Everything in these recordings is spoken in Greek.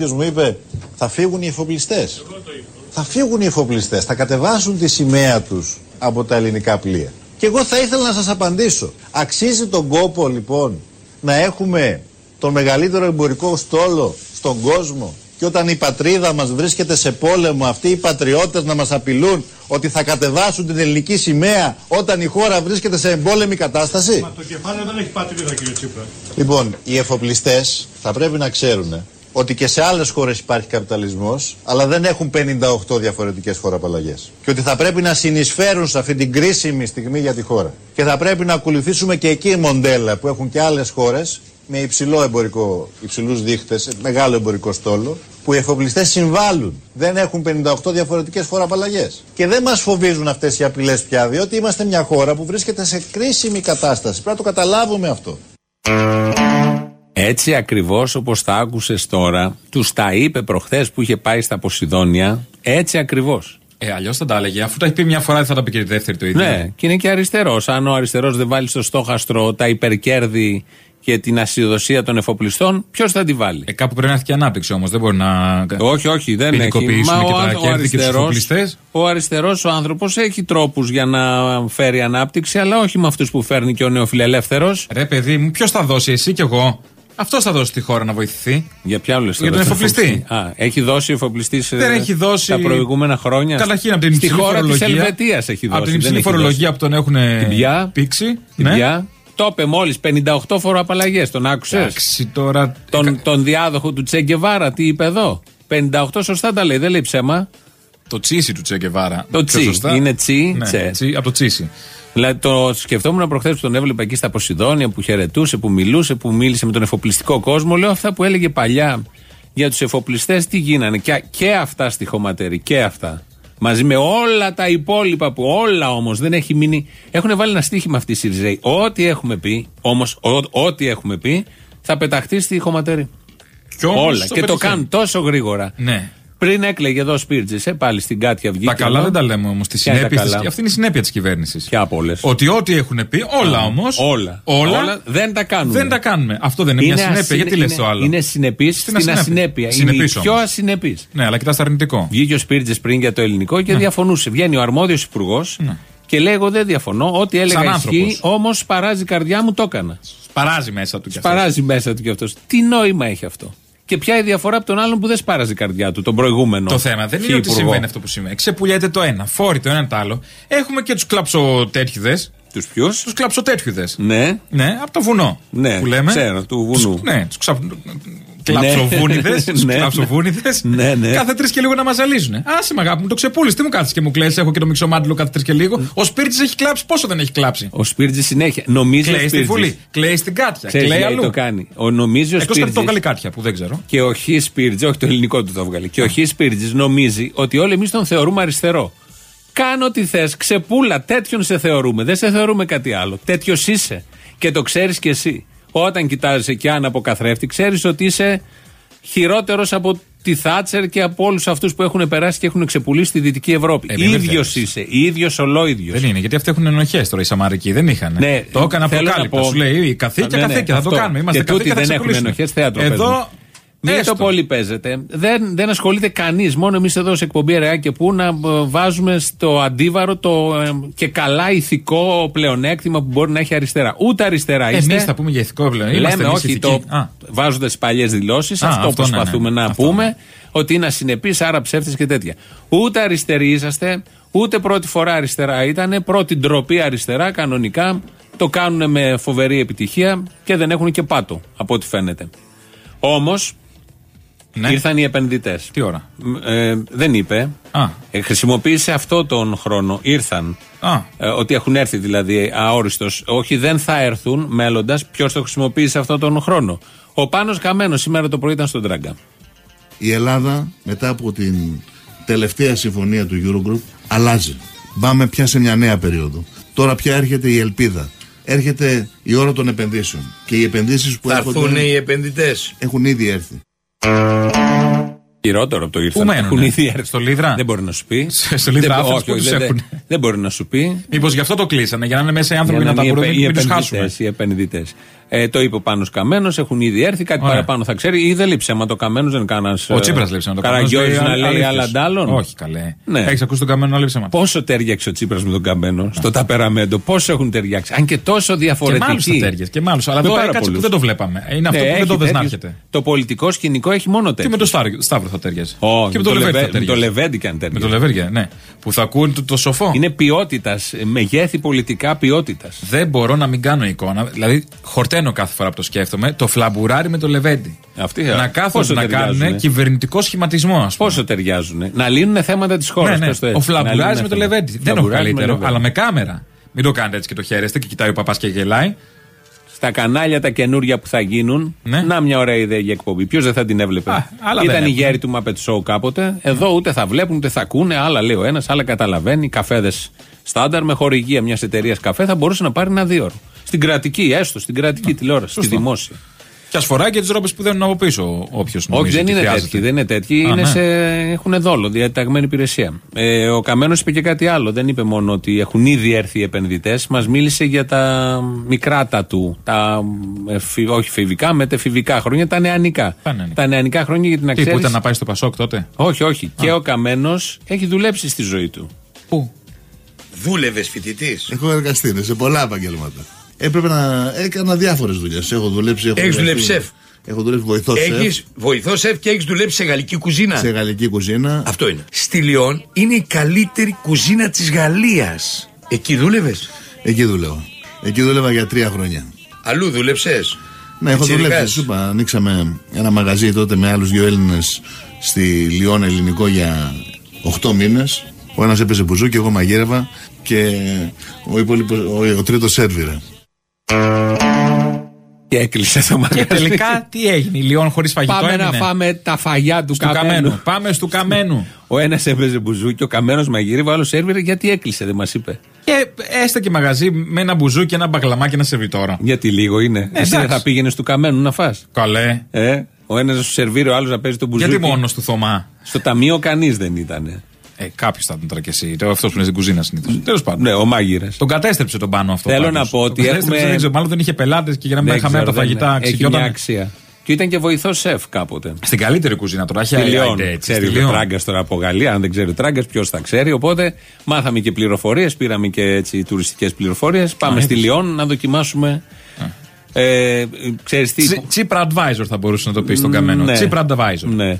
κάποιος μου είπε θα φύγουν οι εφοπλιστές. Θα φύγουν οι εφοπλιστές, θα κατεβάσουν τη σημαία τους από τα ελληνικά πλοία. Και εγώ θα ήθελα να σας απαντήσω. Αξίζει τον κόπο λοιπόν να έχουμε τον μεγαλύτερο εμπορικό στόλο στον κόσμο; Και όταν η πατρίδα μας βρίσκεται σε πόλεμο αυτοί οι πατριώτες να μας απειλούν ότι θα κατεβάσουν την ελληνική σημαία όταν η χώρα βρίσκεται σε εμπόλεμη κατάσταση; Μα το κεφάλαιο δεν έχει πατρίδα κύριε Τσίπρα. Λοιπόν, οι εφοπλιστές θα πρέπει να ξέρουν ότι και σε άλλες χώρες υπάρχει καπιταλισμός αλλά δεν έχουν 58 διαφορετικές φοροαπαλλαγές. Και ότι θα πρέπει να συνεισφέρουν σε αυτή την κρίσιμη στιγμή για τη χώρα. Και θα πρέπει να ακολουθήσουμε και εκεί μοντέλα που έχουν και άλλες χώρες με υψηλό εμπορικό, υψηλούς δείχτες, μεγάλο εμπορικό στόλο που οι εφοπλιστές συμβάλλουν. Δεν έχουν 58 διαφορετικές φοροαπαλλαγές. Και δεν μας φοβίζουν αυτές οι απειλές πια, διότι είμαστε μια χώρα που βρίσκεται σε κρίσιμη κατάσταση. Πρέπει να το καταλάβουμε αυτό. Έτσι ακριβώς όπως τα άκουσες τώρα, τους τα είπε προχθές που είχε πάει στα Ποσειδόνια. Έτσι ακριβώς. Ε, αλλιώς θα τα έλεγε. Αφού τα έχει πει μια φορά, δεν θα τα πει και τη δεύτερη το ίδιο. Ναι, και είναι και αριστερός. Αν ο αριστερός δεν βάλει στο στόχαστρο τα υπερκέρδη και την ασυδοσία των εφοπλιστών, ποιος θα τη βάλει; Ε, κάπου πρέπει να έρθει και ανάπτυξη όμως. Δεν μπορεί να. Όχι, όχι, δεν έχει. ποινικοποιήσουμε Μα και ο, τα ο κέρδη και τους αριστερός, εφοπλιστές. ο αριστερός ο άνθρωπος έχει τρόπους για να φέρει ανάπτυξη, αλλά όχι με αυτούς που φέρνει και ο νεοφιλελεύθερος. Ρε παιδί μου, ποιος θα δώσει, εσύ κι εγώ. Αυτό θα δώσει τη χώρα να βοηθηθεί. Για ποια όλες Για τον εφοπλιστή. Α, έχει δώσει ο εφοπλιστής Δεν έχει δώσει- τα προηγούμενα χρόνια. Καταρχήν από την Στη υψηλή χώρα της φορολογία. Ελβετίας έχει δώσει. Από την δεν υψηλή έχει φορολογία που τον έχουν Την πια. πήξει. Την ναι. πια. Το είπε μόλις 58 φοροαπαλλαγές. Τον άκουσες; Εντάξει τώρα. Τον, τον διάδοχο του Τσέγκεβάρα, τι είπε εδώ; 58 σωστά τα λέει, δεν λέει ψέμα. Το τσίσι του Τσέγκεβάρα. Το Πιο τσι. σωστά. Είναι τσι, Ναι, τσε. τσι, από το τσίσι. Δηλαδή το σκεφτόμουν προχθές που τον έβλεπα εκεί στα Ποσειδόνια που χαιρετούσε, που μιλούσε, που μίλησε με τον εφοπλιστικό κόσμο. Λέω αυτά που έλεγε παλιά για τους εφοπλιστές, τι γίνανε. Και, και αυτά στη χωματερή, και αυτά. Μαζί με όλα τα υπόλοιπα που όλα όμως δεν έχει μείνει. Έχουν βάλει ένα στίχημα αυτοί οι Σιριζέοι. Ό,τι έχουμε πει, όμως, ό,τι έχουμε πει, θα πεταχτεί στη χωματερή. Κι όμως όλα. το και το πετυχαίνει. κάνουν τόσο γρήγορα. Ναι. Πριν έκλαιγε εδώ ο Σπίρτζης, ε, πάλι στην Κάτια βγήκε. Τα καλά εδώ. δεν τα λέμε όμως. Ποια είναι τα καλά; Αυτή είναι η συνέπεια της κυβέρνησης. Ποια από όλες; Ότι ό,τι έχουν πει, όλα όμως. Όλα. Όλα. δεν τα κάνουμε. Δεν τα κάνουμε. Αυτό δεν είναι, μια συνέπεια. ασυνε- Γιατί λες είναι- το άλλο; Είναι συνεπής Στην στην ασυνέπεια. ασυνέπεια. Είναι Συνεπής η πιο όμως. ασυνεπής. Ναι, αλλά κοιτάς το αρνητικό. Βγήκε ο Σπίρτζε πριν για το ελληνικό και διαφωνούσε. Βγαίνει ο αρμόδιος υπουργός και λέει: Εγώ δεν διαφωνώ. Ό,τι έλεγα Σαν ισχύει, άνθρωπος. όμως παράζει η καρδιά μου, το έκανα. Παράζει μέσα του κι αυτός. Παράζει μέσα του κι αυτός. Τι νόημα έχει αυτό. Και ποια η διαφορά από τον άλλον που δεν σπάραζε η καρδιά του, τον προηγούμενο. Το θέμα δεν είναι ότι υπουργό. συμβαίνει αυτό που συμβαίνει. Ξεπουλιέται το ένα, φόρει το ένα το άλλο. Έχουμε και τους κλαψοτέτχιδες. Τους ποιους; Τους κλαψοτέτχιδες. Ναι, Ναι, από το βουνό. Ναι, που λέμε. ξέρω, του βουνού. Τους- ναι, τους ξα... κλαψοβούνιδες. Ναι. κλαψοβούνιδες. Ναι, ναι. Κάθε τρεις και λίγο να μα ζαλίζουν. Άσε με αγάπη μου, το ξεπούλει. Τι μου κάθεσαι και μου κλαίσει. Έχω και το μυξομάντιλο κάθε τρεις και λίγο. Ο Σπίρτη έχει κλάψει. Πόσο δεν έχει κλάψει; ο Σπίρτζης συνέχεια. Νομίζει ο Κλαίει στη Σπίρτζης. Βουλή. Κλαίει στην Κάτια. Ξέρεις Κλαίει γιατί αλλού. το κάνει. Ο νομίζει ο Εκτός και από το Σπίρτζης βγάλει Κάτια που δεν ξέρω. Και ο Χι Σπίρτζη, όχι το ελληνικό του το βγάλει. Και ο Χι Σπίρτζης νομίζει ότι όλοι εμείς τον θεωρούμε αριστερό. Κάνε ό,τι θες, ξεπούλα, τέτοιον σε θεωρούμε. Δεν σε θεωρούμε κάτι άλλο. Τέτοιος είσαι. Και το ξέρεις κι εσύ. Όταν κοιτάζεις εκεί αν από καθρέφτη, ξέρεις ότι είσαι χειρότερος από τη Θάτσερ και από όλους αυτούς που έχουν περάσει και έχουν ξεπουλήσει τη Δυτική Ευρώπη. Ε, μην ίδιος μπερδεύεις. είσαι. ίδιος ολόιδιος. Δεν είναι, γιατί αυτοί έχουν ενοχές τώρα οι Σαμαρικοί. Δεν είχαν. Ναι, το έκανα θέλω να αποκάλυπτα. πω- Σου λέει η καθήκια, Ναι, ναι, καθήκια. Θα το αυτό. κάνουμε. Είμαστε Και τούτοι καθήκια, θα δεν έχουν ξεπουλήσουμε. ενοχές, θέατρο Εδώ. Παίζουν. Μην έστω. το πολύ παίζετε. Δεν, δεν ασχολείται κανείς. Μόνο εμείς εδώ σε εκπομπή Ρεά και Πού να ε, βάζουμε στο αντίβαρο το ε, και καλά ηθικό πλεονέκτημα που μπορεί να έχει αριστερά. Ούτε αριστερά είστε. Εμεί θα πούμε για ηθικό πλέον. Είμαστε Λέμε εμείς όχι ηθικοί. το. Α, Βάζοντας τι παλιές δηλώσεις, Α, αυτό, αυτό ναι, προσπαθούμε ναι, να αυτό πούμε. ναι. Ότι είναι ασυνεπείς, άρα ψεύτες και τέτοια. Ούτε αριστεροί είσαστε, ούτε πρώτη φορά αριστερά ήταν, πρώτη ντροπή αριστερά κανονικά. Το κάνουν με φοβερή επιτυχία και δεν έχουν και πάτο, από ό,τι φαίνεται. Όμως, ναι. ήρθαν οι επενδυτές. Τι ώρα; δεν είπε. Α. Ε, χρησιμοποίησε αυτό τον χρόνο. Ήρθαν. Α. Ε, ότι έχουν έρθει δηλαδή αόριστος. Όχι, δεν θα έρθουν μέλλοντας. Ποιος το χρησιμοποίησε αυτό τον χρόνο; Ο Πάνος Καμένος σήμερα το πρωί ήταν στον Τράγκα. η Ελλάδα μετά από την τελευταία συμφωνία του Eurogroup αλλάζει. Πάμε πια σε μια νέα περίοδο. Τώρα πια έρχεται η ελπίδα. Έρχεται η ώρα των επενδύσεων. Και οι επενδύσεις που Θα έρχονται έρθουν οι επενδυτές. έχουν ήδη έρθει. Χειρότερο από το ήρθαν. Πού μένουνε; Έχουν ήδη έρθει. Στο Λίδρα; Δεν μπορεί να σου πει. Σε- στο Λίδρα Δεν- Athens όχι, που όχι, τους δεν- έχουν. Δεν μπορεί να σου πει. Μήπως γι' αυτό το κλείσανε, για να είναι μέσα οι άνθρωποι Για να τα είναι οι βρουν, επε- μην οι τους επενδυτές, χάσουμε. Οι επενδυτές. Ε, το είπε ο Πάνος Καμένος, έχουν ήδη έρθει, κάτι Ωραία. παραπάνω θα ξέρει. Ή δεν λείψε άμα το Καμένος, δεν κανένας. Ο Τσίπρας λείψε να το κάνει. Καραγκιόζης να λέει άλλα αντάλλων. Όχι καλέ. Ναι. Έχεις ακούσει τον καμένο να λείψε μα. Πόσο τέριαξε ο Τσίπρας με τον Καμένο στο ταπεραμέντο, πόσο έχουν ταιριάξει. Αν και τόσο Και διαφορετικοί. μάλιστα τέριε. Και μάλιστα. Αλλά Με εδώ πάρα έκατσε που πολλούς. δεν το βλέπαμε. Είναι αυτό Ναι, που δεν το έχει δες να τέτοιους. έρχεται. Το πολιτικό σκηνικό έχει μόνο Και τέτοιο. με το Σταύρο- Σταύρο θα ταιριάζει. Όχι, Και με με το Λεβέντι θα Λεβέ- με το ταιριάζει. Λεβέντι και αν Με ταιριάζει. το Λεβέργια, ναι. Που θα ακούνε το, το σοφό. Είναι ποιότητας, μεγέθη πολιτικά ποιότητας. Δεν μπορώ να μην κάνω εικόνα. Δηλαδή, χορταίνω κάθε φορά που το σκέφτομαι το φλαμπουράρι με το Λεβέντι. Αυτοί, να α, κάθονται πόσο να ταιριάζουνε; κάνουν κυβερνητικό σχηματισμό, ας πούμε. Πόσο ταιριάζουν. Να λύνουν θέματα της χώρας. Ναι, ναι. Ο φλαμπουράρι με το Λεβέντι. Δεν έχω καλύτερο, αλλά με κάμερα. Μην το κάνετε έτσι και το χαίρεστε και κοιτάει ο παπάς και γελάει. Στα κανάλια τα καινούργια που θα γίνουν, Ναι. να μια ωραία ιδέα για εκπομπή. Ποιος δεν θα την έβλεπε; Α, άλλα Ήταν δεν οι έχουν. γέροι του Muppet Show κάποτε. Εδώ ούτε θα βλέπουν ούτε θα ακούνε. Άλλα λέει ο ένας, άλλα καταλαβαίνει. Καφέδες στάνταρ με χορηγία μιας εταιρείας καφέ θα μπορούσε να πάρει ένα δύο ώρο. Στην κρατική, έστω στην κρατική τηλεόραση, στη σωστό. δημόσια. Και ας φοράει και τις ρόπες που δένουν από πίσω όποιος Όχι, δεν είναι τέτοιοι. Δεν είναι τέτοιοι. Α, είναι ναι. σε, έχουν δόλο, διαταγμένη υπηρεσία. Ε, ο Καμένος είπε και κάτι άλλο. Δεν είπε μόνο ότι έχουν ήδη έρθει οι επενδυτές. Μας μίλησε για τα μικρά τα του. Τα, ε, φι- όχι φιβικά, μετεφιβικά χρόνια, τα νεανικά. Τα νεανικά. Τα νεανικά χρόνια για την Τι που αξία. ήταν να πάει στο Πασόκ τότε; Όχι, όχι. Και ο Καμένος έχει δουλέψει στη ζωή του. Πού; Δούλευε φοιτητής. Έχω εργαστεί ναι, σε πολλά επαγγέλματα. Έπρεπε να έκανα διάφορες δουλειές. Έχω δουλέψει. Έχω Έχεις εργαστεί- δουλέψει σεφ; Έχω δουλέψει βοηθός σεφ Έχεις βοηθός σεφ και έχεις δουλέψει σε γαλλική κουζίνα; σε γαλλική κουζίνα. Αυτό είναι. Στη Λιόν είναι η καλύτερη κουζίνα της Γαλλίας. Εκεί δούλευες; Εκεί δούλευα. Εκεί δούλευα για τρία χρόνια. Αλλού δούλεψες; Ναι, έχω δουλέψει. Σου είπα, ανοίξαμε ένα μαγαζί τότε με άλλους δύο Έλληνες στη Λιόν ελληνικό για 8 μήνες. Ο ένας έπαιζε μπουζούκι, εγώ μαγείρευα και ο, υπόλοιπος, ο, ο τρίτος σέρβιρε. Και έκλεισε το μαγαζί. Και τελικά τι έγινε, η Λιόν χωρίς φαγητό Πάμε να έμεινε; φάμε τα φαγιά του Στου καμένου. Καμένου. Πάμε στου καμένου. Ο ένας έπαιζε μπουζούκι, ο Καμένος μαγείρευε, ο άλλος σερβίρε. Γιατί έκλεισε, δεν μας είπε. Και έστε και μαγαζί με ένα μπουζούκι, ένα μπαγκλαμάκι, ένα σερβιτόρα. Γιατί λίγο είναι. Εσύ δεν Ε, εντάξει. θα πήγαινες του Καμένου να φας; Καλέ. Ε, ο ένας να σου σερβίρει, ο άλλος να παίζει τον μπουζούκι. Γιατί μόνος του Θωμά; Στο ταμείο κανείς δεν ήταν. Ε, κάποιος θα ήταν τώρα κι εσύ. Αυτός που είναι στην κουζίνα συνήθως. Τέλος πάντων. Ναι, ο μάγειρας. Τον κατέστρεψε τον πάνω αυτό. Θέλω πάντως. να πω Τον ότι κατέστρεψε, έχουμε- Δεν ξέρω, μάλλον δεν είχε πελάτες και για να μην είχαμε από τα φαγητά Έχει μια ξυγιόταν. αξία. Και ήταν και βοηθός σεφ κάποτε. Στην καλύτερη κουζίνα τώρα. Έχει Στη Λιόν. έτσι. Ξέρει Στη ο Λιόν. Τράγκας τώρα από Γαλλία. Αν δεν ξέρει ο Τράγκας, ποιος θα ξέρει. Οπότε μάθαμε και πληροφορίες, πήραμε και έτσι τουριστικές πληροφορίες. Πάμε στη Λιόν να δοκιμάσουμε. Ε, ξέρεις τι. Τσι- Τσίπρα advisor θα μπορούσε να το πει στον καμένο. Ναι. Τσίπρα advisor. Ναι.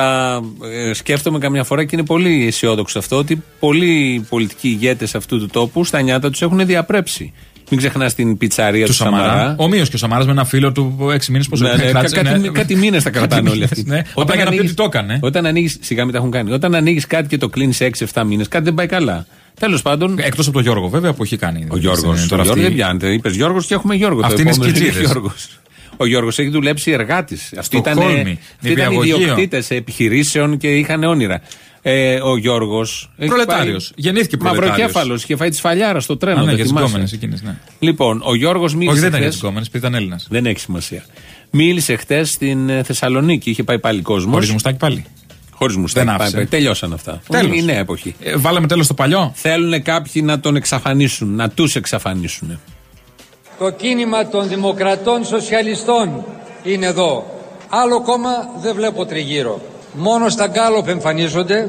Θα ε, σκέφτομαι καμιά φορά και είναι πολύ αισιόδοξο αυτό ότι πολλοί πολιτικοί ηγέτες αυτού του τόπου στα νιάτα τους έχουν διαπρέψει. Μην ξεχνάς την πιτσαρία του, Του Σαμαρά. Ομοίως και ο Σαμαράς με ένα φίλο του 6 μήνες πόσο Ναι, ναι, κα- κάτι, κάτι μήνες τα κρατάνε όλοι αυτοί. Ναι. Όταν για να πει ότι το έκανε. Όταν ανοίγει. Σιγά μην τα έχουν κάνει. Όταν ανοίγεις κάτι και το κλείνεις σε 6-7 μήνες, κάτι δεν πάει καλά. Τέλος πάντων. Εκτός από τον Γιώργο, βέβαια, που έχει κάνει. Ο Γιώργος. Ε, Ο Τώρα Γιώργος αυτή- δεν πιάνεται. Είπες Γιώργος και έχουμε Γιώργο. Το Αυτοί είναι επόμενο σκιτζίδες. Γιώργος. Ο Γιώργος έχει δουλέψει εργάτης. Αυτοί Στο ήταν, Χόλμη, αυτοί ήταν νηπιαγωγείο. ιδιοκτήτες επιχειρήσεων και είχαν όνειρα. Ε, ο Γιώργος. Προλετάριος. Γεννήθηκε προλετάριος. Μαυροκέφαλος. Είχε φάει τη σφαλιάρα στο τρένο. Α, ναι, το για τις θυμάσαι. γκόμενες εκείνες. Ναι. Λοιπόν, ο Γιώργος μίλησε. Όχι, δεν ήταν για χθες- τις γκόμενες, ήταν Έλληνας. Δεν έχει σημασία. Μίλησε χτε στην ε, Θεσσαλονίκη. Είχε πάει πάλι κόσμος. Χωρίς μουστάκι πάλι. Χωρίς μουστάκι. Δεν Πάει, άφησε. πάει. Τελειώσαν αυτά. Τέλος. Είναι η νέα εποχή. Ε, βάλαμε τέλος το παλιό. Θέλουν κάποιοι να τον εξαφανίσουν, να τους εξαφανίσουν. Το κίνημα των δημοκρατών σοσιαλιστών είναι εδώ. Άλλο κόμμα δεν βλέπω τριγύρω. Μόνο στα γκάλοπ εμφανίζονται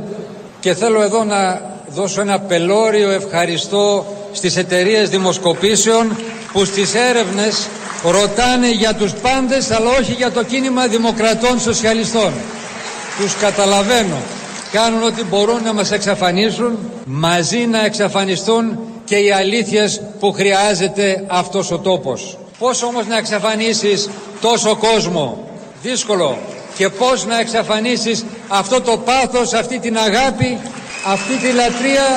και θέλω εδώ να δώσω ένα πελώριο ευχαριστώ στις εταιρείες δημοσκοπήσεων που στις έρευνες ρωτάνε για τους πάντες αλλά όχι για το κίνημα δημοκρατών σοσιαλιστών. Τους καταλαβαίνω. Κάνουν ό,τι μπορούν να μας εξαφανίσουν, μαζί να εξαφανιστούν και οι αλήθειες που χρειάζεται αυτός ο τόπος. Πώς όμως να εξαφανίσεις τόσο κόσμο, δύσκολο. Και πώς να εξαφανίσεις αυτό το πάθος, αυτή την αγάπη, αυτή τη λατρεία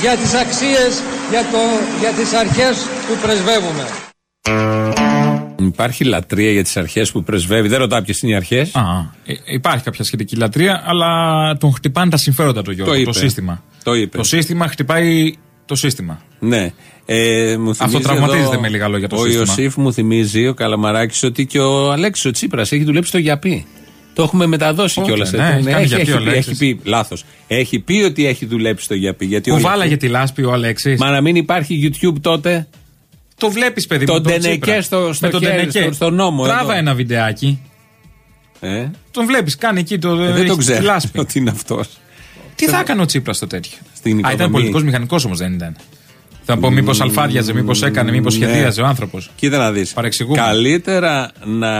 για τις αξίες, για, το, για τις αρχές που πρεσβεύουμε. Υπάρχει λατρεία για τις αρχές που πρεσβεύει; Δεν ρωτάω ποιες είναι οι αρχές. Α, ε, υπάρχει κάποια σχετική λατρεία, αλλά τον χτυπάνε τα συμφέροντα του Γιώργου. Το Το, είπε. σύστημα. Το είπε. Το σύστημα χτυπάει το σύστημα. Ναι. Ε, μου θυμίζει τραυματίζεται εδώ με λίγα λόγια το ο σύστημα. Ιωσήφ μου θυμίζει, ο Καλαμαράκης, ότι και ο Αλέξης ο Τσίπρας έχει δουλέψει στο Γιαπί. Το έχουμε μεταδώσει Πότε, κιόλας. ναι, έχει κάνει Γιαπί ο έχει, πει, Αλέξης. έχει πει, λάθος. Έχει πει ότι έχει δουλέψει στο Γιαπί. Γιατί Που ο βάλαγε Γιαπί- τη λάσπη ο Αλέξης. Μα να μην υπάρχει YouTube τότε. Το βλέπεις, παιδί Το μου. τον Ντενεκέ Τσίπρα. στο- στο Με τον χέρι, Ντενεκέ. στο- στο νόμο Τράβα εδώ. ένα βιντεάκι. Ε, Τον βλέπεις, κάνει εκεί το. δεν έχει το τη ξέρω λάσπη. ότι είναι αυτός. Τι θα έκανε ο Τσίπρας στο τέτοιο; Στην Α, ήταν οικοδομή. πολιτικός μηχανικός όμως, δεν ήταν. Θα πω μήπως αλφάδιαζε, μήπως έκανε, μήπως Ναι. σχεδίαζε ο άνθρωπος. Κοίτα να δεις. Παρεξηγούμε. Καλύτερα να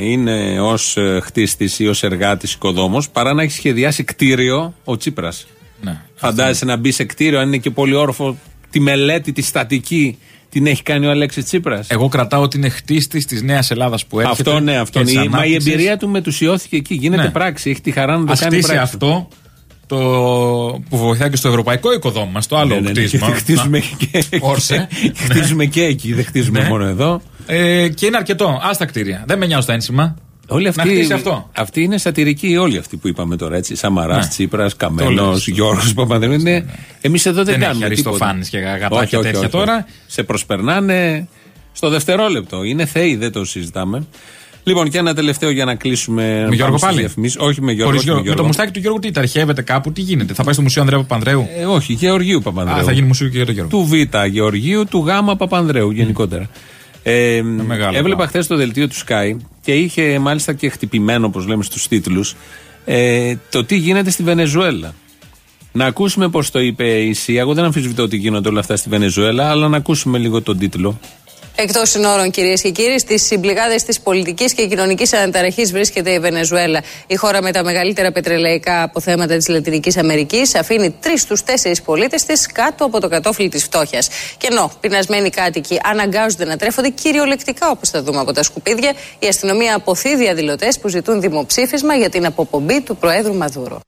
είναι ως χτίστης ή ως εργάτης οικοδόμος παρά να έχει σχεδιάσει κτίριο ο Τσίπρας. Ναι. Φαντάζεσαι να μπει σε κτίριο, αν είναι και πολύ όροφο, τη μελέτη, τη στατική την έχει κάνει ο Αλέξης Τσίπρας; Εγώ κρατάω ότι είναι χτίστης της Νέας Ελλάδας που έρχεται. Αυτό ναι, αυτό και της είναι. Μα η ανάπτυξης. εμπειρία του μετουσιώθηκε εκεί. Γίνεται Ναι. πράξη. Έχει τη χαρά να το Ας κάνει χτίσει πράξη. αυτό το που βοηθάει και στο ευρωπαϊκό οικοδόμημα, στο άλλο Ναι, ναι, ναι, κτίσμα. γιατί χτίζουμε Να. και, Όρσε. χτίζουμε και εκεί, δεν χτίζουμε Ναι. μόνο εδώ. Ε, και είναι αρκετό. Α τα κτίρια. Δεν με νοιάζουν τα ένσημα. Όλοι Να αυτοί, χτίσει αυτό. αυτοί είναι σατυρικοί, όλοι αυτοί που είπαμε τώρα. Έτσι. Σαμαράς, Ναι. Τσίπρας, Το Καμένος, λες. Γιώργος Παπανδρέου. Είναι... Εμείς εδώ δεν, Δεν έχει κάνουμε. Αριστοφάνης τίποτα. και αγατάκια Όχι, όχι, τέτοια όχι. τώρα. Σε προσπερνάνε στο δευτερόλεπτο. Είναι θεοί, δεν το συζητάμε. Λοιπόν, και ένα τελευταίο για να κλείσουμε. Με πάμε Γιώργο στις πάλι; διαφημίσεις. Όχι με Γιώργο. Χωρίς όχι με Γιώργο. Με το Γιώργο. μουστάκι του Γιώργου τι, τα αρχεύεται κάπου, τι γίνεται; Θα πάει στο Μουσείο Ανδρέα Παπανδρέου; Ε, όχι, Γεωργίου Παπανδρέου. Α, θα γίνει μουσείο και για τον Γιώργο. Του Β Γεωργίου, του Γ Παπανδρέου γενικότερα. Ε, μεγάλο έβλεπα πράγμα. χθες το δελτίο του Sky και είχε μάλιστα και χτυπημένο, όπως λέμε στους τίτλους, ε, το τι γίνεται στη Βενεζουέλα. Να ακούσουμε πώς το είπε η ΣΥΑ. Εγώ δεν αμφισβητώ ότι γίνονται όλα αυτά στη Βενεζουέλα, αλλά να ακούσουμε λίγο τον τίτλο. Εκτός συνόρων, κυρίες και κύριοι, στις συμπληγάδες της πολιτικής και κοινωνικής αναταραχής βρίσκεται η Βενεζουέλα. Η χώρα με τα μεγαλύτερα πετρελαϊκά αποθέματα της Λατινικής Αμερικής αφήνει τρεις στους τέσσερις πολίτες της κάτω από το κατόφλι της φτώχειας. Και ενώ πεινασμένοι κάτοικοι αναγκάζονται να τρέφονται κυριολεκτικά, όπως θα δούμε από τα σκουπίδια, η αστυνομία αποθεί διαδηλωτέ που ζητούν δημοψήφισμα για την αποπομπή του Προέδρου Μαδούρο.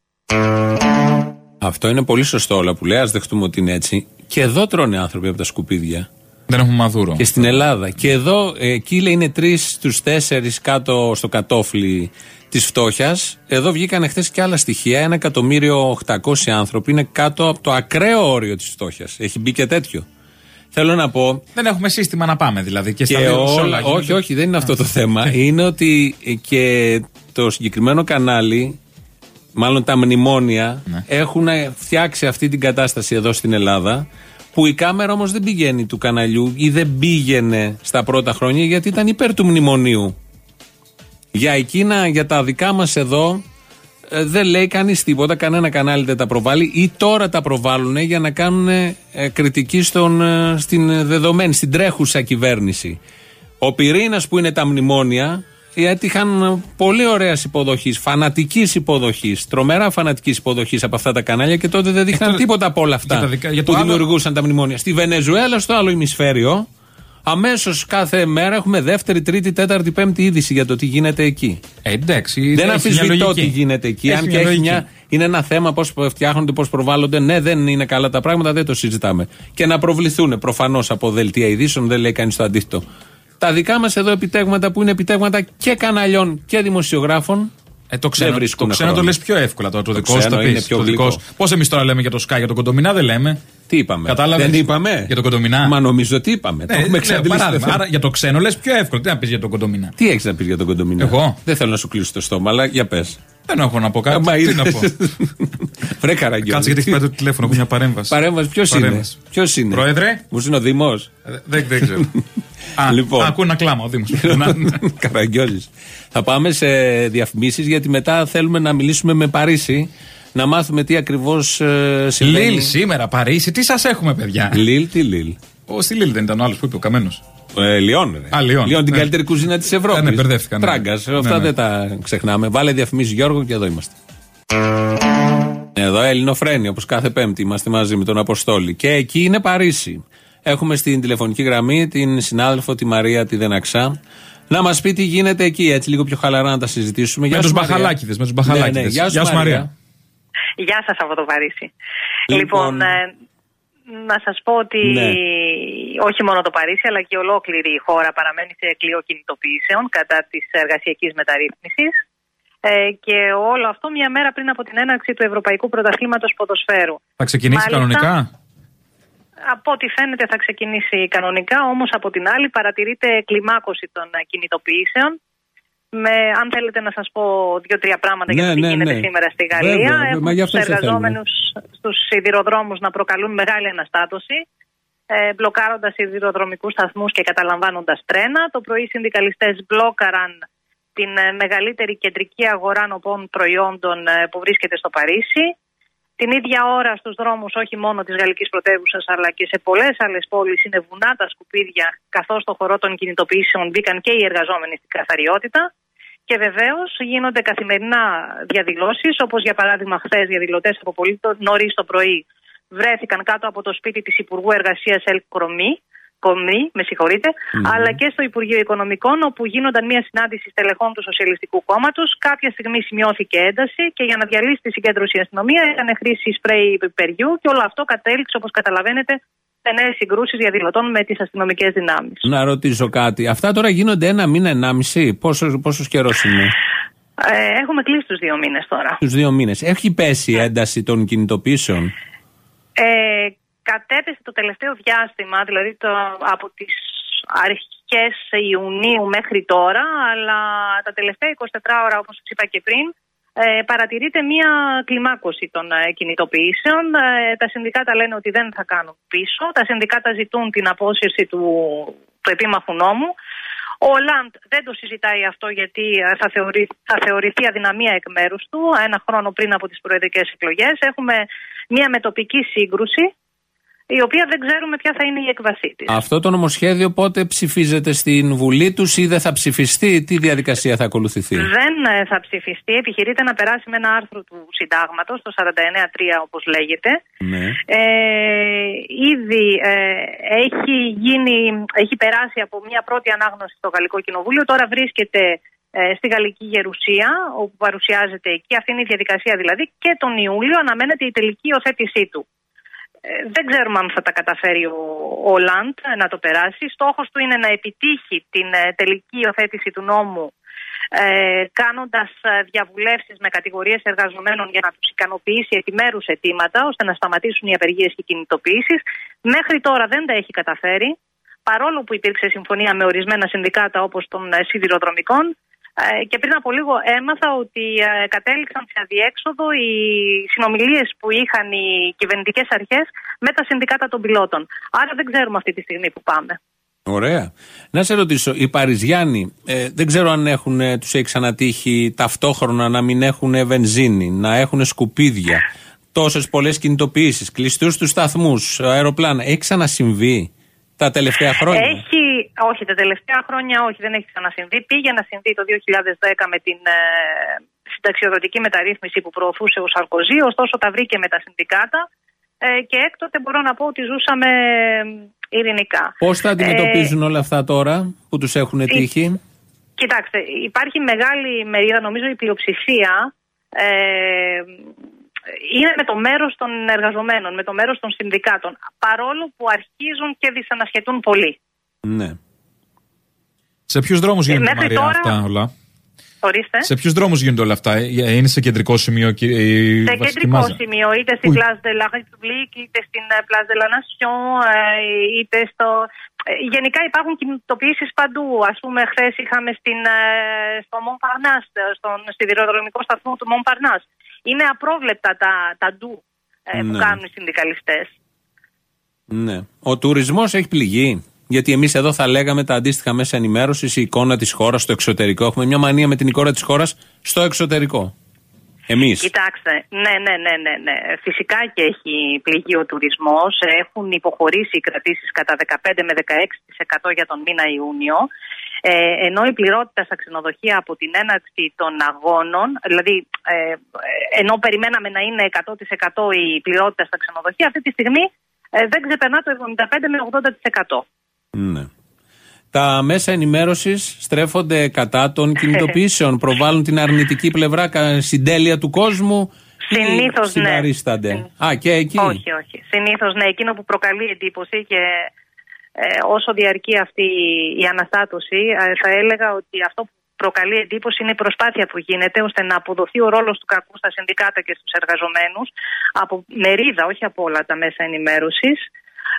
Αυτό είναι πολύ σωστό όλα που λέει. Α δεχτούμε ότι είναι έτσι. Και εδώ τρώνε άνθρωποι από τα σκουπίδια. Δεν έχουμε μαδούρο. Και στην Ελλάδα. Και εδώ, ε, εκεί λέει είναι τρεις στους τέσσερις κάτω στο κατόφλι της φτώχειας. Εδώ βγήκαν χθες και άλλα στοιχεία. Ένα εκατομμύριο 800 άνθρωποι είναι κάτω από το ακραίο όριο της φτώχειας. Έχει μπει και τέτοιο. Θέλω να πω. Δεν έχουμε σύστημα να πάμε δηλαδή. Και, Και στα δύο σε όλα, όλα όχι, γίνεται. όχι, δεν είναι αυτό το θέμα. Είναι ότι ε, και το συγκεκριμένο κανάλι, μάλλον τα μνημόνια, Ναι. έχουν φτιάξει αυτή την κατάσταση εδώ στην Ελλάδα. Που η κάμερα όμως δεν πηγαίνει του καναλιού ή δεν πήγαινε στα πρώτα χρόνια γιατί ήταν υπέρ του μνημονίου. Για εκείνα, για τα δικά μας εδώ, ε, δεν λέει κανείς τίποτα, κανένα κανάλι δεν τα προβάλλει ή τώρα τα προβάλλουν για να κάνουν ε, κριτική στον, ε, στην δεδομένη, στην τρέχουσα κυβέρνηση. Ο πυρήνας που είναι τα μνημόνια έτυχαν ε, πολύ ωραίας υποδοχής, φανατικής υποδοχής, τρομερά φανατικής υποδοχής από αυτά τα κανάλια και τότε δεν δείχναν τώρα, τίποτα από όλα αυτά για τα δικά- για το που άλλο- δημιουργούσαν τα μνημόνια. Στη Βενεζουέλα, στο άλλο ημισφαίριο, αμέσως κάθε μέρα έχουμε δεύτερη, τρίτη, τέταρτη, πέμπτη είδηση για το τι γίνεται εκεί. Ε, εντάξει. Δεν έχει μια αμφισβητώ λογική. τι γίνεται εκεί. Έχει αν και μια έχει λογική. μια, είναι ένα θέμα πώς φτιάχνονται, πώς προβάλλονται. Ναι, δεν είναι καλά τα πράγματα, δεν το συζητάμε. Και να προβληθούν προφανώς από δελτία ειδήσεων, δεν λέει κανείς το αντίθετο. Τα δικά μας εδώ επιτέγματα που είναι επιτέγματα και καναλιών και δημοσιογράφων. Ε, το ξένο, δεν βρίσκουν το, ξένο το χρόνο. λες πιο εύκολα τώρα. Το, Το δικό σου ξένο το είναι πεις, πιο το γλυκό. δικό σου. Πώς εμείς τώρα λέμε για το Sky, για τον Κοντομινά δεν λέμε. Τι είπαμε; Κατάλαβες; Δεν είπαμε. Για τον Κοντομινά. Μα νομίζω τι είπαμε. το Ναι, έχουμε λέω, εξαντλήσει. το παράδειγμα. θέμα. Άρα για το ξένο λες πιο εύκολο. Τι να πεις για τον Κοντομινά; Τι έχεις να πεις για τον κοντομινά; Εγώ; Δεν θέλω να σου κλείσω το στόμα, αλλά για πες. Δεν έχω να πω κάτι. Τι να πω. Βρε καραγκιόζη. Κάτσε γιατί έχει πάει το τηλέφωνο, έχω μια παρέμβαση. Παρέμβαση, ποιος είναι; Παρέμβαση. Ποιος είναι; Πρόεδρε; Μου είναι ο Δήμος. Ε, Δεν, δεν ξέρω. Α, Λοιπόν. α, ακούω ένα κλάμα ο Δήμος. Να- Καραγκιόζης. Θα πάμε σε διαφημίσεις γιατί μετά θέλουμε να μιλήσουμε με Παρίσι να μάθουμε τι ακριβώς συμβαίνει. Λίλ σήμερα, Παρίσι, τι σας έχουμε, παιδιά; Λίλ, τι Λίλ; Ο στη Λίλ δεν ήταν ο άλλος που είπε ο Καμένος. Ε, Λιόν, ρε. Α, Λιόν. την Ναι. καλύτερη κουζίνα της Ευρώπη. Ε, ναι, μπερδεύτηκα, ναι. Τράγκας. Ναι, Αυτά ναι. δεν τα ξεχνάμε. Βάλε διαφημίσεις Γιώργο και εδώ είμαστε. Εδώ Ελληνοφρένη, όπως κάθε Πέμπτη είμαστε μαζί με τον Αποστόλη. Και εκεί είναι Παρίσι. Έχουμε στην τηλεφωνική γραμμή την συνάδελφο τη Μαρία τη Δεναξά. Να μας πει τι γίνεται εκεί, έτσι λίγο πιο χαλαρά να τα συζητήσουμε. Με Γεια τους σου, Μαρία. μπαχαλάκιδε. Με τους Ναι, ναι, μπαχαλάκιδε. Γεια σου, Μαρία. Γεια σας από το Παρίσι. Λοιπόν, Λοιπόν, ε, να σας πω ότι Ναι. όχι μόνο το Παρίσι αλλά και ολόκληρη η χώρα παραμένει σε κλειό κινητοποιήσεων κατά της εργασιακής μεταρρύθμισης ε, και όλο αυτό μια μέρα πριν από την έναρξη του Ευρωπαϊκού Πρωταθλήματος Ποδοσφαίρου. Θα ξεκινήσει Μάλιστα. κανονικά; Από ό,τι φαίνεται θα ξεκινήσει κανονικά, όμως από την άλλη παρατηρείται κλιμάκωση των ε, κινητοποιήσεων. Με, αν θέλετε να σας πω δύο-τρία πράγματα για Ναι, το τι ναι, γίνεται ναι. σήμερα στη Βέβαια, Γαλλία. βέβαια, μα Έχουμε γι' τους αυτό σε θέλουμε. εργαζόμενους στους σιδηροδρόμους να προκαλούν μεγάλη αναστάτωση. ε, μπλοκάροντας σιδηροδρομικούς σταθμούς και καταλαμβάνοντας τρένα. Το πρωί οι συνδικαλιστές μπλόκαραν την ε, μεγαλύτερη κεντρική αγορά νοπών προϊόντων ε, που βρίσκεται στο Παρίσι. Την ίδια ώρα στους δρόμους όχι μόνο της γαλλικής πρωτεύουσας αλλά και σε πολλές άλλες πόλεις είναι βουνά τα σκουπίδια καθώς στο χώρο των κινητοποιήσεων μπήκαν και οι εργαζόμενοι στην καθαριότητα. Και βεβαίως γίνονται καθημερινά διαδηλώσεις, όπως για παράδειγμα χθες διαδηλωτές από πολύ νωρίς το πρωί βρέθηκαν κάτω από το σπίτι της Υπουργού Εργασίας Ελ Κρομή, Κομή, με συγχωρείτε, αλλά και στο Υπουργείο Οικονομικών, όπου γίνονταν μια συνάντηση στελεχών του Σοσιαλιστικού Κόμματος. Κάποια στιγμή σημειώθηκε ένταση και για να διαλύσει τη συγκέντρωση η αστυνομία έκανε χρήση σπρέι πιπεριού και όλο αυτό κατέληξε, όπως καταλαβαίνετε, σε νέες συγκρούσεις διαδηλωτών με τις αστυνομικές δυνάμεις. Να ρωτήσω κάτι. Αυτά τώρα γίνονται ένα μήνα, ενάμιση; Πόσος πόσος καιρός είναι; Ε, έχουμε κλείσει τους δύο μήνες τώρα. Τους δύο μήνες. Έχει πέσει η ένταση των κινητοποιήσεων; Ε, κατέπεσε το τελευταίο διάστημα, δηλαδή το, από τις αρχές Ιουνίου μέχρι τώρα, αλλά τα τελευταία 24 ώρα, όπως σας είπα και πριν, ε, παρατηρείται μία κλιμάκωση των ε, κινητοποιήσεων. Ε, τα συνδικάτα λένε ότι δεν θα κάνουν πίσω. Τα συνδικάτα ζητούν την απόσυρση του, του επίμαχου νόμου. Ο Λαντ δεν το συζητάει αυτό γιατί ε, θα, θεωρεί, θα θεωρηθεί αδυναμία εκ μέρους του ένα χρόνο πριν από τις προεδρικές εκλογές. Έχουμε μια μετοπική σύγκρουση η οποία δεν ξέρουμε ποια θα είναι η έκβασή της. Αυτό το νομοσχέδιο πότε ψηφίζεται στην Βουλή τους ή δεν θα ψηφιστεί, τι διαδικασία θα ακολουθηθεί; Δεν ε, θα ψηφιστεί. Επιχειρείται να περάσει με ένα άρθρο του συντάγματος, το 49.3 όπως λέγεται. Ναι. Ε, ήδη ε, έχει, γίνει, έχει περάσει από μια πρώτη ανάγνωση στο Γαλλικό Κοινοβούλιο. Τώρα βρίσκεται ε, στη Γαλλική Γερουσία, όπου παρουσιάζεται εκεί. Αυτή είναι η διαδικασία δηλαδή. Και τον Ιούλιο αναμένεται η τελική υιοθέτησή του. Ε, δεν ξέρουμε αν θα τα καταφέρει ο, ο Λαντ να το περάσει. Στόχος του είναι να επιτύχει την ε, τελική υιοθέτηση του νόμου ε, κάνοντας ε, διαβουλεύσεις με κατηγορίες εργαζομένων για να τους ικανοποιήσει επιμέρους αιτήματα ώστε να σταματήσουν οι απεργίες και οι κινητοποιήσεις. Μέχρι τώρα δεν τα έχει καταφέρει παρόλο που υπήρξε συμφωνία με ορισμένα συνδικάτα όπως των σιδηροδρομικών ε, και πριν από λίγο έμαθα ότι ε, κατέληξαν σε αδιέξοδο οι συνομιλίες που είχαν οι κυβερνητικές αρχές με τα συνδικάτα των πιλότων. Άρα δεν ξέρουμε αυτή τη στιγμή που πάμε. Ωραία. Να σε ρωτήσω, οι Παριζιάνοι ε, δεν ξέρω αν έχουν, τους έχει ξανατύχει ταυτόχρονα να μην έχουν βενζίνη, να έχουν σκουπίδια, τόσες πολλές κινητοποιήσεις, κλειστούς στους σταθμούς, αεροπλάνα. Έχει ξανασυμβεί; Τα τελευταία χρόνια. Έχει, όχι, τα τελευταία χρόνια όχι, δεν έχει ξανασυμβεί. Πήγε να συμβεί το 2010 με την ε, συνταξιοδοτική μεταρρύθμιση που προωθούσε ο Σαρκοζή, ωστόσο τα βρήκε με τα συνδικάτα ε, και έκτοτε μπορώ να πω ότι ζούσαμε ειρηνικά. Πώς θα αντιμετωπίζουν όλα αυτά τώρα που τους έχουν τύχει; Κοιτάξτε, υπάρχει μεγάλη μερίδα, νομίζω η πλειοψηφία ε, είναι με το μέρος των εργαζομένων, με το μέρος των συνδικάτων, παρόλο που αρχίζουν και δυσανασχετούν πολύ. Ναι. Σε ποιους δρόμους γίνονται μέχρι Μαρία τώρα- αυτά όλα; Ορίστε. Σε ποιους δρόμους γίνονται όλα αυτά, Ε, Είναι σε κεντρικό σημείο και η Σε βασική κεντρικό μάζα. σημείο, είτε στην Πού- Place de la République, είτε στην ε, Place de la Nation, ε, είτε στο. ε, Γενικά υπάρχουν κινητοποιήσεις παντού. Α πούμε, χθες είχαμε στην, ε, στο Montparnasse, ε, στον σιδηροδρομικό σταθμό του Montparnasse. Είναι απρόβλεπτα τα, τα ντου ε, που Ναι. κάνουν οι συνδικαλιστές. Ναι. Ο τουρισμός έχει πληγεί. Γιατί εμείς εδώ θα λέγαμε τα αντίστοιχα μέσα ενημέρωσης, η εικόνα της χώρας στο εξωτερικό. Έχουμε μια μανία με την εικόνα της χώρας στο εξωτερικό. Εμείς. Κοιτάξτε, ναι, ναι, ναι, ναι, ναι. Φυσικά και έχει πληγεί ο τουρισμός. Έχουν υποχωρήσει οι κρατήσεις κατά 15 με 16% για τον μήνα Ιούνιο. Ε, ενώ η πληρότητα στα ξενοδοχεία από την έναρξη των αγώνων, δηλαδή ε, ε, ενώ περιμέναμε να είναι 100% η πληρότητα στα ξενοδοχεία, αυτή τη στιγμή ε, δεν ξεπερνά το 75 με 80%. Ναι. Τα μέσα ενημέρωσης στρέφονται κατά των κινητοποιήσεων, προβάλλουν την αρνητική πλευρά, κα- συντέλεια του κόσμου. ή Συνήθως, ναι. συνταρίστανται; Α, και εκεί; Όχι, όχι. Συνήθως, ναι, εκείνο που προκαλεί εντύπωση και ε, όσο διαρκεί αυτή η αναστάτωση, ε, θα έλεγα ότι αυτό που προκαλεί εντύπωση είναι η προσπάθεια που γίνεται ώστε να αποδοθεί ο ρόλος του κακού στα συνδικάτα και στους εργαζομένους από μερίδα, όχι από όλα τα μέσα ενημέρωσης.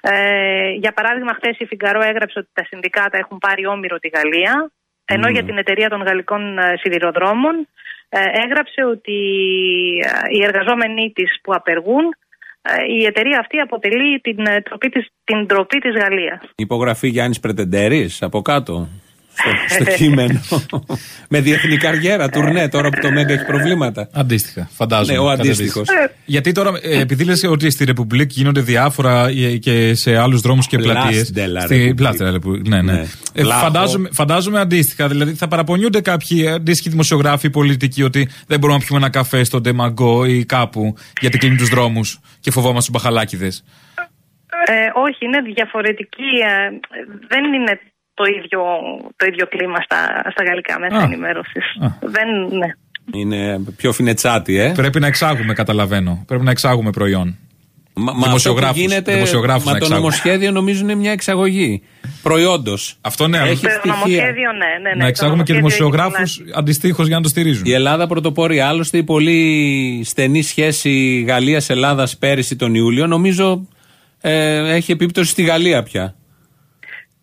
Ε, για παράδειγμα, χθες η Φιγκαρό έγραψε ότι τα συνδικάτα έχουν πάρει όμοιρο τη Γαλλία, ενώ Ναι. για την εταιρεία των γαλλικών ε, σιδηροδρόμων ε, έγραψε ότι ε, οι εργαζόμενοι της που απεργούν ε, η εταιρεία αυτή αποτελεί την, ε, τροπή της, την τροπή της Γαλλίας. Υπογραφή Γιάννης Πρετεντέρης από κάτω. Στο, στο κείμενο. Με διεθνή καριέρα, τουρνέ, τώρα που το Μέγκα έχει προβλήματα. Αντίστοιχα, φαντάζομαι. Ναι, ο κατά αντίστοιχος. δεις. Γιατί τώρα, ε, επειδή λες ότι στη Ρεπουμπλίκ γίνονται διάφορα ε, και σε άλλους δρόμους και Place πλατείες. de la République. Ναι, ναι. Ναι. Ε, Λάχο. φαντάζομαι, φαντάζομαι αντίστοιχα. Δηλαδή θα παραπονιούνται κάποιοι αντίστοιχοι δημοσιογράφοι πολιτικοί ότι δεν μπορούμε να πιούμε ένα καφέ στον Ντεμαγκό ή κάπου γιατί κλείνουν τους δρόμους και φοβόμαστε τους μπαχαλάκιδε. Ε, όχι, είναι διαφορετική. ε, δεν είναι το ίδιο, το ίδιο κλίμα στα, στα γαλλικά μέσα Α. ενημέρωσης. Α. Δεν, ναι. Είναι πιο φινετσάτη, ε. Πρέπει να εξάγουμε, καταλαβαίνω. Πρέπει να εξάγουμε προϊόν. Μα, μα αυτό που Δημοσιογράφους. γίνεται, Δημοσιογράφους μα να το εξάγουν. νομοσχέδιο νομίζω είναι μια εξαγωγή προϊόντος. Αυτό ναι, αλλά Έχει Το στοιχεία. νομοσχέδιο, ναι, ναι, ναι. να το εξάγουμε και νομοσχέδιο έχει δημοσιογράφους πολλά. αντιστοίχως για να το στηρίζουν. Η Ελλάδα πρωτοπόρη. Άλλωστε, η πολύ στενή σχέση Γαλλία-Ελλάδα πέρυσι τον Ιούλιο, νομίζω ε, έχει επίπτωση στη Γαλλία πια.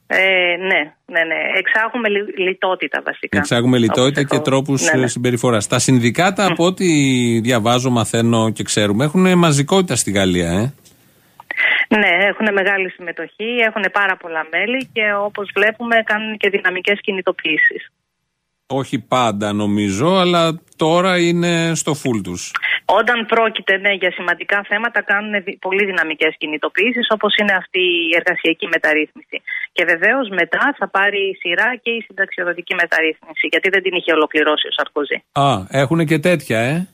Ε, ναι, ναι, ναι. Εξάγουμε λι- λιτότητα βασικά. Εξάγουμε λιτότητα Όπως και έχω- τρόπους ναι, ναι. συμπεριφοράς. Τα συνδικάτα, από ό,τι διαβάζω, μαθαίνω και ξέρουμε, έχουν μαζικότητα στη Γαλλία, ε. Ναι, έχουν μεγάλη συμμετοχή, έχουν πάρα πολλά μέλη και όπως βλέπουμε κάνουν και δυναμικές κινητοποιήσεις. Όχι πάντα νομίζω, αλλά τώρα είναι στο φουλ τους. Όταν πρόκειται ναι, για σημαντικά θέματα κάνουν δι- πολύ δυναμικές κινητοποιήσεις όπως είναι αυτή η εργασιακή μεταρρύθμιση. Και βεβαίως μετά θα πάρει σειρά και η συνταξιοδοτική μεταρρύθμιση γιατί δεν την είχε ολοκληρώσει ο Σαρκοζή. Α, έχουν και τέτοια, ε;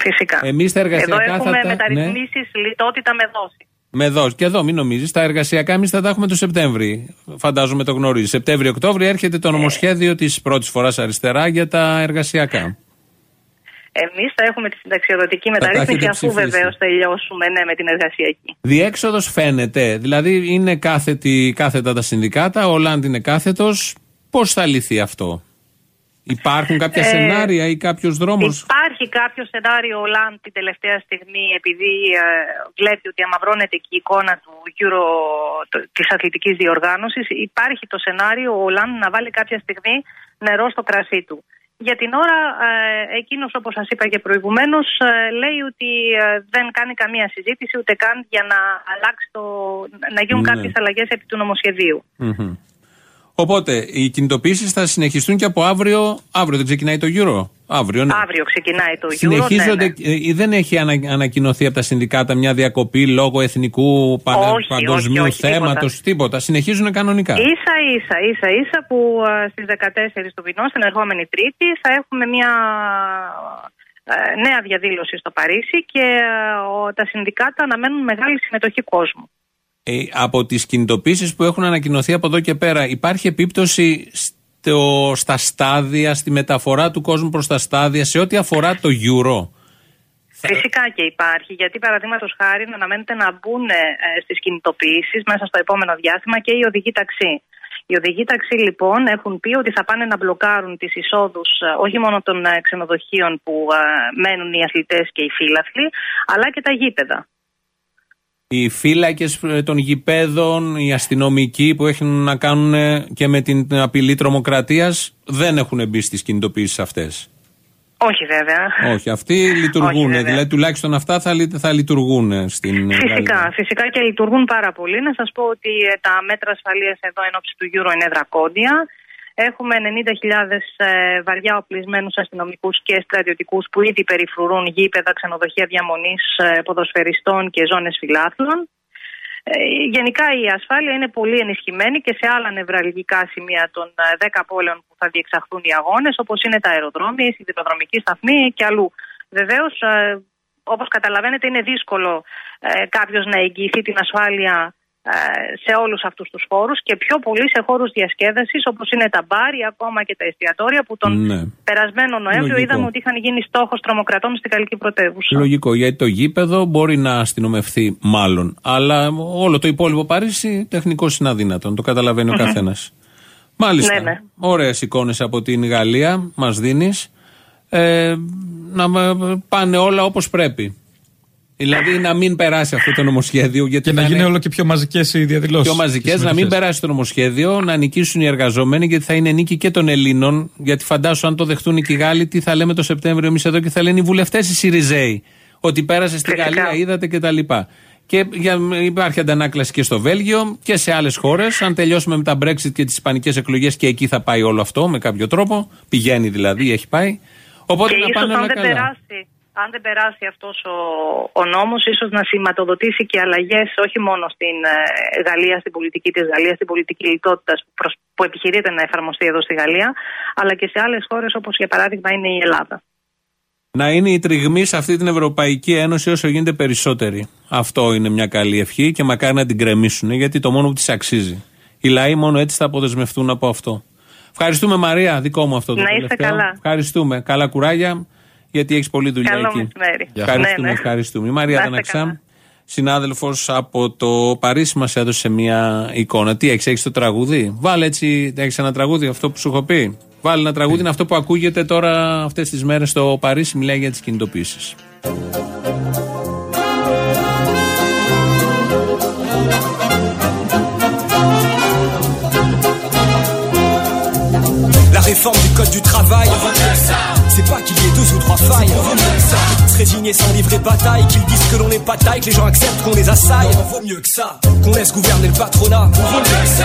Φυσικά. Εμείς τα εργασιακά Εδώ έχουμε θα τα- ναι. μεταρρυθμίσεις λιτότητα με δόση. Με δώσει. Και εδώ, μην νομίζεις, τα εργασιακά εμείς θα τα έχουμε το Σεπτέμβρη. Φαντάζομαι το γνωρίζεις. Σεπτέμβρη-Οκτώβρη έρχεται το νομοσχέδιο της πρώτης φοράς αριστερά για τα εργασιακά. Εμείς θα έχουμε τη συνταξιοδοτική τα μεταρρύθμιση έχετε αφού ψηφίσει. βεβαίως τελειώσουμε ναι, με την εργασιακή. Διέξοδος φαίνεται. Δηλαδή είναι κάθετη, κάθετα τα συνδικάτα, ο Λάντ είναι κάθετος. Πώς θα λυθεί αυτό, Υπάρχουν κάποια Ε, σενάρια ή κάποιος δρόμος; Υπάρχει κάποιο σενάριο ο Λαν την τελευταία στιγμή επειδή ε, βλέπει ότι αμαυρώνεται και η εικόνα του Euro το, της αθλητικής διοργάνωσης υπάρχει το σενάριο ο Λαν να βάλει κάποια στιγμή νερό στο κρασί του. Για την ώρα ε, εκείνος όπως σας είπα και προηγουμένως ε, λέει ότι ε, δεν κάνει καμία συζήτηση ούτε καν για να αλλάξει το, να γίνουν Ναι. κάποιες αλλαγές επί του νομοσχεδίου. Μμμ. Οπότε οι κινητοποιήσεις θα συνεχιστούν και από αύριο. Αύριο δεν ξεκινάει το Euro; Αύριο, ναι. Αύριο ξεκινάει το Euro. Συνεχίζονται, ναι, ναι. ε, δεν έχει ανα, ανακοινωθεί από τα συνδικάτα μια διακοπή λόγω εθνικού πανε- Όχι, παγκοσμίου όχι, όχι, θέματος, τίποτα. Συνεχίζουν κανονικά. Ίσα ίσα, ίσα ίσα που α, στις 14 του μηνός, την ερχόμενη Τρίτη, θα έχουμε μια ε, νέα διαδήλωση στο Παρίσι και ε, ο- τα συνδικάτα αναμένουν μεγάλη συμμετοχή κόσμου. Ε, από τις κινητοποίησεις που έχουν ανακοινωθεί από εδώ και πέρα, υπάρχει επίπτωση στο, στα στάδια, στη μεταφορά του κόσμου προς τα στάδια, σε ό,τι αφορά το Euro; Φυσικά και υπάρχει, γιατί παραδείγματος χάρη αναμένεται να μπουν ε, στις κινητοποιήσει μέσα στο επόμενο διάστημα και οι οδηγοί ταξί. Οι οδηγοί ταξί λοιπόν έχουν πει ότι θα πάνε να μπλοκάρουν τις εισόδους όχι μόνο των ε, ξενοδοχείων που ε, μένουν οι αθλητές και οι φύλαθλοι, αλλά και τα γήπεδα. Οι φύλακες ε, των γηπέδων, οι αστυνομικοί που έχουν να κάνουν ε, και με την απειλή τρομοκρατίας δεν έχουν μπει στις κινητοποίησεις αυτές. Όχι βέβαια. Όχι, αυτοί λειτουργούν. βέβαια. δηλαδή τουλάχιστον αυτά θα, λει- θα λειτουργούν στην Φυσικά, Γαλλία. φυσικά και λειτουργούν πάρα πολύ. Να σας πω ότι ε, τα μέτρα ασφαλείας εδώ εν ώψη του Euro είναι δρακόντια. Έχουμε 90.000 ε, βαριά οπλισμένους αστυνομικούς και στρατιωτικούς που ήδη περιφρουρούν γήπεδα, ξενοδοχεία διαμονής ε, ποδοσφαιριστών και ζώνες φιλάθλων. Ε, γενικά η ασφάλεια είναι πολύ ενισχυμένη και σε άλλα νευραλγικά σημεία των ε, 10 πόλεων που θα διεξαχθούν οι αγώνες όπως είναι τα αεροδρόμια, η σιδηροδρομική σταθμή και αλλού. Βεβαίως, ε, όπως καταλαβαίνετε είναι δύσκολο ε, κάποιος να εγγυηθεί την ασφάλεια ε, σε όλους αυτούς τους χώρους και πιο πολύ σε χώρους διασκέδασης όπως είναι τα μπάρ ή ακόμα και τα εστιατόρια που τον Ναι. περασμένο Νοέμβριο Λογικό. είδαμε ότι είχαν γίνει στόχος τρομοκρατών στην Γαλλική πρωτεύουσα. Λογικό, γιατί το γήπεδο μπορεί να αστυνομευθεί μάλλον. Αλλά όλο το υπόλοιπο Παρίσι τεχνικώ είναι αδύνατο. Το καταλαβαίνει ο καθένας. Μάλιστα. Ναι, ναι. Ωραίες εικόνες από την Γαλλία μας δίνεις. Ε, να με- πάνε όλα όπως πρέπει. Δηλαδή να μην περάσει αυτό το νομοσχέδιο. Γιατί Και να θα γίνουν είναι όλο και πιο μαζικές οι διαδηλώσεις. πιο μαζικές, να μην περάσει το νομοσχέδιο, να νικήσουν οι εργαζόμενοι, γιατί θα είναι νίκη και των Ελλήνων. Γιατί φαντάσου, αν το δεχτούν και οι Γάλλοι, τι θα λέμε το Σεπτέμβριο εμείς εδώ και θα λένε οι βουλευτές οι Σιριζέοι. Ότι πέρασε στη Φυσικά. Γαλλία, είδατε κτλ. Και για, υπάρχει αντανάκλαση και στο Βέλγιο και σε άλλες χώρες. Αν τελειώσουμε με τα Brexit και τις Ισπανικές εκλογές, και εκεί θα πάει όλο αυτό με κάποιο τρόπο. Πηγαίνει δηλαδή, έχει πάει. Οπότε και να ίσως πάνε αν όλα δεν, καλά. περάσει, αν δεν περάσει αυτός ο, ο νόμος ίσως να σηματοδοτήσει και αλλαγές όχι μόνο στην ε, Γαλλία, στην πολιτική της Γαλλίας, στην πολιτική λιτότητας που, προσ- που επιχειρείται να εφαρμοστεί εδώ στη Γαλλία αλλά και σε άλλες χώρες όπως για παράδειγμα είναι η Ελλάδα. Να είναι η τριγμή σε αυτή την Ευρωπαϊκή Ένωση όσο γίνεται περισσότερη. Αυτό είναι μια καλή ευχή και μακάρι να την κρεμίσουν γιατί το μόνο που της αξίζει. Οι λαοί μόνο έτσι θα αποδεσμευτούν από αυτό. Ευχαριστούμε Μαρία, δικό μου αυτό το Να είστε τελευταίο. καλά. Ευχαριστούμε. Καλά κουράγια γιατί έχεις πολλή δουλειά Καλό εκεί. μεσημέρι. Ευχαριστούμε, Ναι, ναι. ευχαριστούμε. Η Μαρία Να είστε Δαναξά, καλά. συνάδελφος από το Παρίσι, μας έδωσε μια εικόνα. Τι έχεις, έχεις το τραγούδι; Βάλε έτσι, έχεις ένα τραγούδι, αυτό που σου έχω πει. Βάλε ένα τραγούδι, είναι αυτό που ακούγεται τώρα αυτές τις μέρες στο Παρίσι, μιλάει για τις κινητοποιήσει. La réforme du code du travail. C'est pas qu'il y ait deux ou trois failles. Se résigner sans livrer bataille, qu'ils disent que l'on n'est pas taille, que les gens acceptent qu'on les assaille. Vaut mieux que ça. Qu'on laisse gouverner le patronat. Vaut mieux que ça.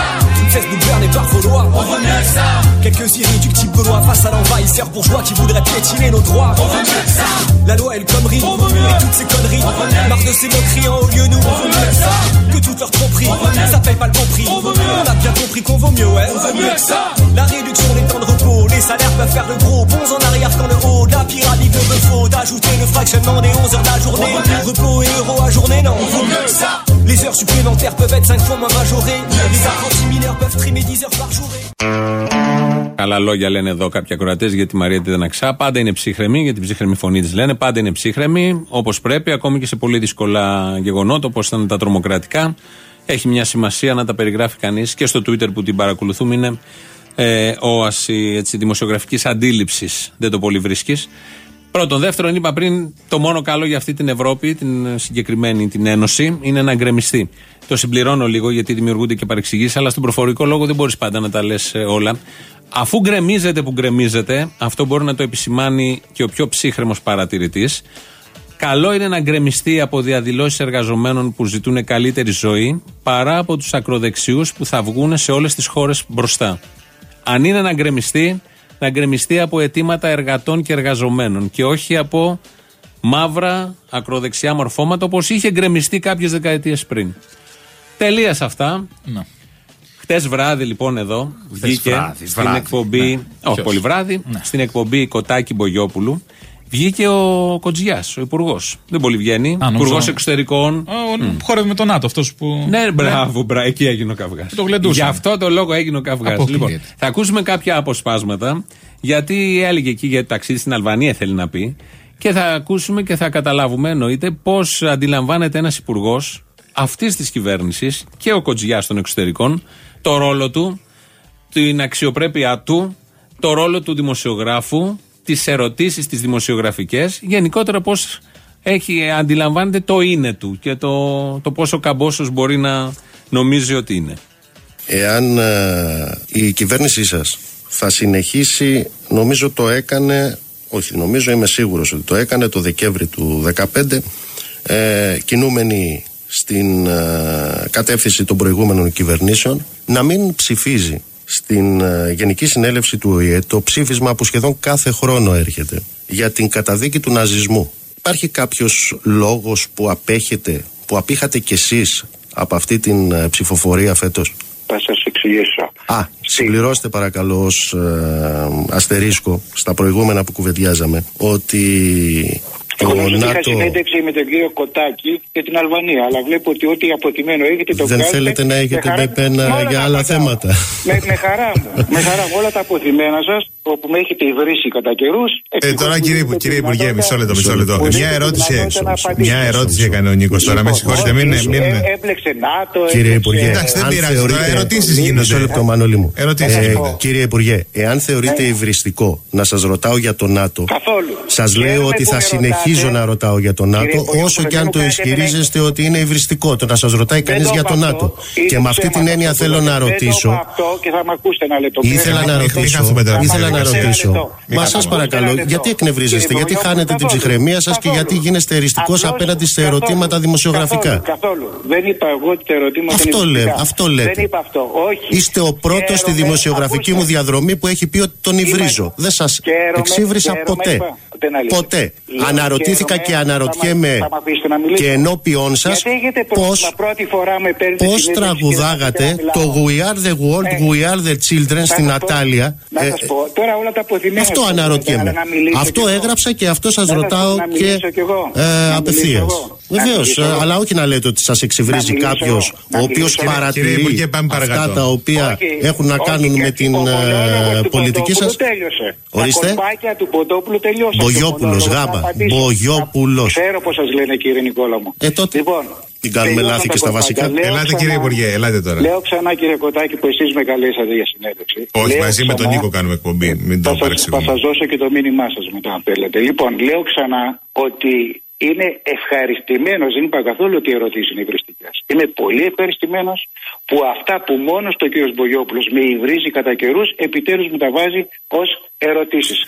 Cesse de gouverner par vos lois. Vaut mieux que ça. Quelques irréductibles gaulois face à l'envahisseur bourgeois qui voudraient piétiner nos droits. Vaut mieux que ça. La loi et le connerie. Et toutes ces conneries. Marre de ces moqueries en haut lieu nous. Vaut mieux que ça. Que toutes leurs tromperies. Ça paye pas le bon prix. On a bien compris qu'on vaut mieux, ouais. Vaut mieux que ça. La réduction des temps de repos. Les salaires peuvent faire de gros bons en arrière quand le haut. La pyramide ne me faut d'ajouter le fractionnement des 11 heures de la journée. Repos et euros à journée, non. Vaut mieux que ça. Les heures supplémentaires peuvent être 5 fois moins majorées. Les apprentis mineurs peuvent trimer 10 heures par jour. Καλά λόγια λένε εδώ κάποιοι ακροατές για τη Μαρία Τιδαναξά. Πάντα είναι ψύχρεμη, για την ψύχρεμη φωνή της λένε. Πάντα είναι ψύχρεμη, όπως πρέπει, ακόμη και σε πολύ δύσκολα γεγονότα, όπως ήταν τα τρομοκρατικά. Έχει μια σημασία να τα περιγράφει κανείς και στο Twitter που την παρακολουθούμε είναι ε, όαση έτσι, δημοσιογραφικής αντίληψης. Δεν το πολύ βρίσκεις. Πρώτον. Δεύτερον, είπα πριν, το μόνο καλό για αυτή την Ευρώπη, την συγκεκριμένη την Ένωση, είναι να γκρεμιστεί. Το συμπληρώνω λίγο γιατί δημιουργούνται και παρεξηγήσεις, αλλά στον προφορικό λόγο δεν μπορείς πάντα να τα λες όλα. Αφού γκρεμίζεται που γκρεμίζεται, αυτό μπορεί να το επισημάνει και ο πιο ψύχρεμος παρατηρητής. Καλό είναι να γκρεμιστεί από διαδηλώσεις εργαζομένων που ζητούν καλύτερη ζωή παρά από τους ακροδεξιούς που θα βγουν σε όλες τις χώρες μπροστά. Αν είναι να γκρεμιστεί, να γκρεμιστεί από αιτήματα εργατών και εργαζομένων και όχι από μαύρα ακροδεξιά μορφώματα όπως είχε γκρεμιστεί κάποιες δεκαετίες πριν. Τελείας σε αυτά. Να. Χτες βράδυ λοιπόν εδώ βγήκε βράδυ, στην βράδυ, εκπομπή. ναι. Όχι Ποιος; πολύ βράδυ. Ναι. Στην εκπομπή Κοτάκη Μπογιόπουλου βγήκε ο Κοτζιάς, ο υπουργός. Δεν πολύ βγαίνει. Α, νόμιζα- Υπουργός εξωτερικών. Ο, Χόρευε με τον ΝΑΤΟ αυτός που. Ναι, μπράβο, μπράβο, εκεί έγινε ο καυγά. Το γλεντούσαν. Γι' αυτό το λόγο έγινε ο καυγά. Αποκλείεται. Λοιπόν, θα ακούσουμε κάποια αποσπάσματα, γιατί έλεγε εκεί για το ταξίδι στην Αλβανία, θέλει να πει. Και θα ακούσουμε και θα καταλάβουμε, εννοείται, πώς αντιλαμβάνεται ένας υπουργός αυτής της κυβέρνησης και ο Κοτζιάς των εξωτερικών το ρόλο του, την αξιοπρέπειά του, το ρόλο του δημοσιογράφου, τις ερωτήσεις τις δημοσιογραφικές, γενικότερα πώς έχει, αντιλαμβάνεται το είναι του και το, το πόσο καμπόσος μπορεί να νομίζει ότι είναι. Εάν ε, η κυβέρνησή σας θα συνεχίσει, νομίζω το έκανε, όχι νομίζω είμαι σίγουρος ότι το έκανε το Δεκέμβρη του 2015, ε, κινούμενη στην ε, κατεύθυνση των προηγούμενων κυβερνήσεων, να μην ψηφίζει στην ε, Γενική Συνέλευση του ΟΗΕ το ψήφισμα που σχεδόν κάθε χρόνο έρχεται για την καταδίκη του ναζισμού. Υπάρχει κάποιος λόγος που απέχετε, που απήχατε κι εσείς από αυτή την ε, ψηφοφορία φέτος; Θα σας εξηγήσω. Α, συμπληρώστε παρακαλώ ως ε, αστερίσκο στα προηγούμενα που κουβεντιάζαμε ότι το Γνωρίζω ότι είχα ΝΑΤΟ συνέντευξη με τον κύριο Κοτάκη για την Αλβανία, αλλά βλέπω ότι ό,τι αποτιμένο έχετε το δεν βγάζετε θέλετε να με έχετε χαρά- με πένα με όλα για τα άλλα απαντάω. θέματα. Με, με χαρά μου. με χαρά μου. Όλα τα αποθυμένα σας, όπου με έχετε υβρίσει κατά καιρούς. Ε, τώρα κύριε, Υπου- κύριε Υπουργέ, μισό λεπτό, μισό λεπτό. Μια ερώτηση, μια ερώτηση έκανε ο Νίκος τώρα. Με συγχωρείτε, μην. μην... Έπλεξε ΝΑΤΟ. Κύριε έπλεξε- Υπουργέ, Εντάξει, δεν αν πειράζει, θεωρείτε- τώρα ερωτήσεις γίνονται. Μισό λεπτό, Μανώλη μου. Ερωτήσεις Ε, γίνονται. Κύριε Υπουργέ, εάν θεωρείτε υβριστικό να σας ρωτάω για το ΝΑΤΟ, Καθόλου. σας λέω Χαίρομαι ότι που θα με συνεχίζω ρωτάτε. να ρωτάω για το ΝΑΤο, Υπουργέ, όσο που και δεν αν μου το κάνετε ισχυρίζεστε ότι είναι υβριστικό. Το να σας ρωτάει Δεν κανείς το για το είπα ΝΑΤο. αυτό. Και Είναι με αυτή την ψέματα έννοια αυτό που θέλω λέτε. να Δεν το ρωτήσω. είπα αυτό και θα με ακούσετε να λέτε το Ήθελα ψέμα. να Μην ρωτήσω, χαθούμε τώρα. ήθελα να διαδικασία. ρωτήσω. Μη Μα καθόμαστε. σα παρακαλώ, γιατί εκνευρίζεστε, Κύριε γιατί Βογιόπουλο, χάνετε την καθόλου. ψυχραιμία σας και Καθόλου. γιατί γίνεστε εριστικό Απλώς, απέναντι σε καθόλου, ερωτήματα δημοσιογραφικά; Καθόλου, καθόλου. Δεν είπα εγώ ότι τα ερωτήματα Αυτό είναι λέ- φυσικά. αυτό λέτε. Δεν είπα αυτό. Όχι. Είστε ο πρώτος στη Χαίρομαι, δημοσιογραφική μου ακούστε. διαδρομή που έχει πει ότι τον Είμαι- υβρίζω. Δεν σας Χαίρομαι, εξύβρισα χαίρομαι, ποτέ. είπα. Ούτε να λύσετε. Ποτέ. Λέω, Αναρωτήθηκα χαίρομαι, και θα αναρωτιέμαι μα- θα μ' αφήσετε να μιλήσω. και ενώπιον σας Γιατί έχετε πώ πρόβλημα πρώτη φορά με παίρνετε Πώς συνέντευξη τραγουδάγατε και να το μιλάω. We are the world, Ε, we are the children να στην σας πω- Ατάλια. Να Ε, σας πω, τώρα όλα τα αποθυμένα. Αυτό σας αναρωτιέμαι. αλλά να μιλήσω Αυτό κι εγώ. έγραψα και αυτό σας Να σας πω, ρωτάω να και μιλήσω κι εγώ. Να ε, μιλήσω απευθείας. εγώ. Να Βεβαίως, μιλήσω εγώ. αλλά όχι να λέτε ότι σας εξυβρίζει Να μιλήσω κάποιος εγώ. Να ο οποίος μιλήσω εγώ. Κύριε παρατηρεί Υπουργέ, πάμε αυτά παρακάτω. τα οποία Όχι, έχουν να όχι, κάνουν και με την ο μονόλογος ε, του πολιτική σας. Ποντόπουλου τέλειωσε. Ορίστε. Τα κολπάκια του Ποντόπουλου τελειώσαν. Μπογιόπουλος, Και ο μονόλογος γάμα. θα απαντήσω. Μπογιόπουλος. Ξέρω πώς σας λένε κύριε Νικόλα μου. Ε, τότε Λοιπόν, την κάνουμε τελειώσαν λάθη τα και στα κολπάκια. βασικά. Λέω Ελάτε ξανά- κύριε Υπουργέ, ελάτε τώρα. Λέω ξανά κύριε Κοτάκη που εσείς με καλέσατε για συνέντευξη. Όχι, Λέω μαζί με τον ξανά- Νίκο κάνουμε εκπομπή. Μην το θα σας, θα παρεξηγούμε. σας δώσω και το μήνυμά σας μετά αν θέλετε. Λοιπόν, λέω ξανά ότι είναι ευχαριστημένος, δεν είπα καθόλου ότι οι ερωτήσεις είναι υβριστικές. Είμαι πολύ ευχαριστημένος που αυτά που μόνος το κ. Μπογιόπουλος με υβρίζει κατά καιρούς, επιτέλους μου τα βάζει ως ερωτήσεις.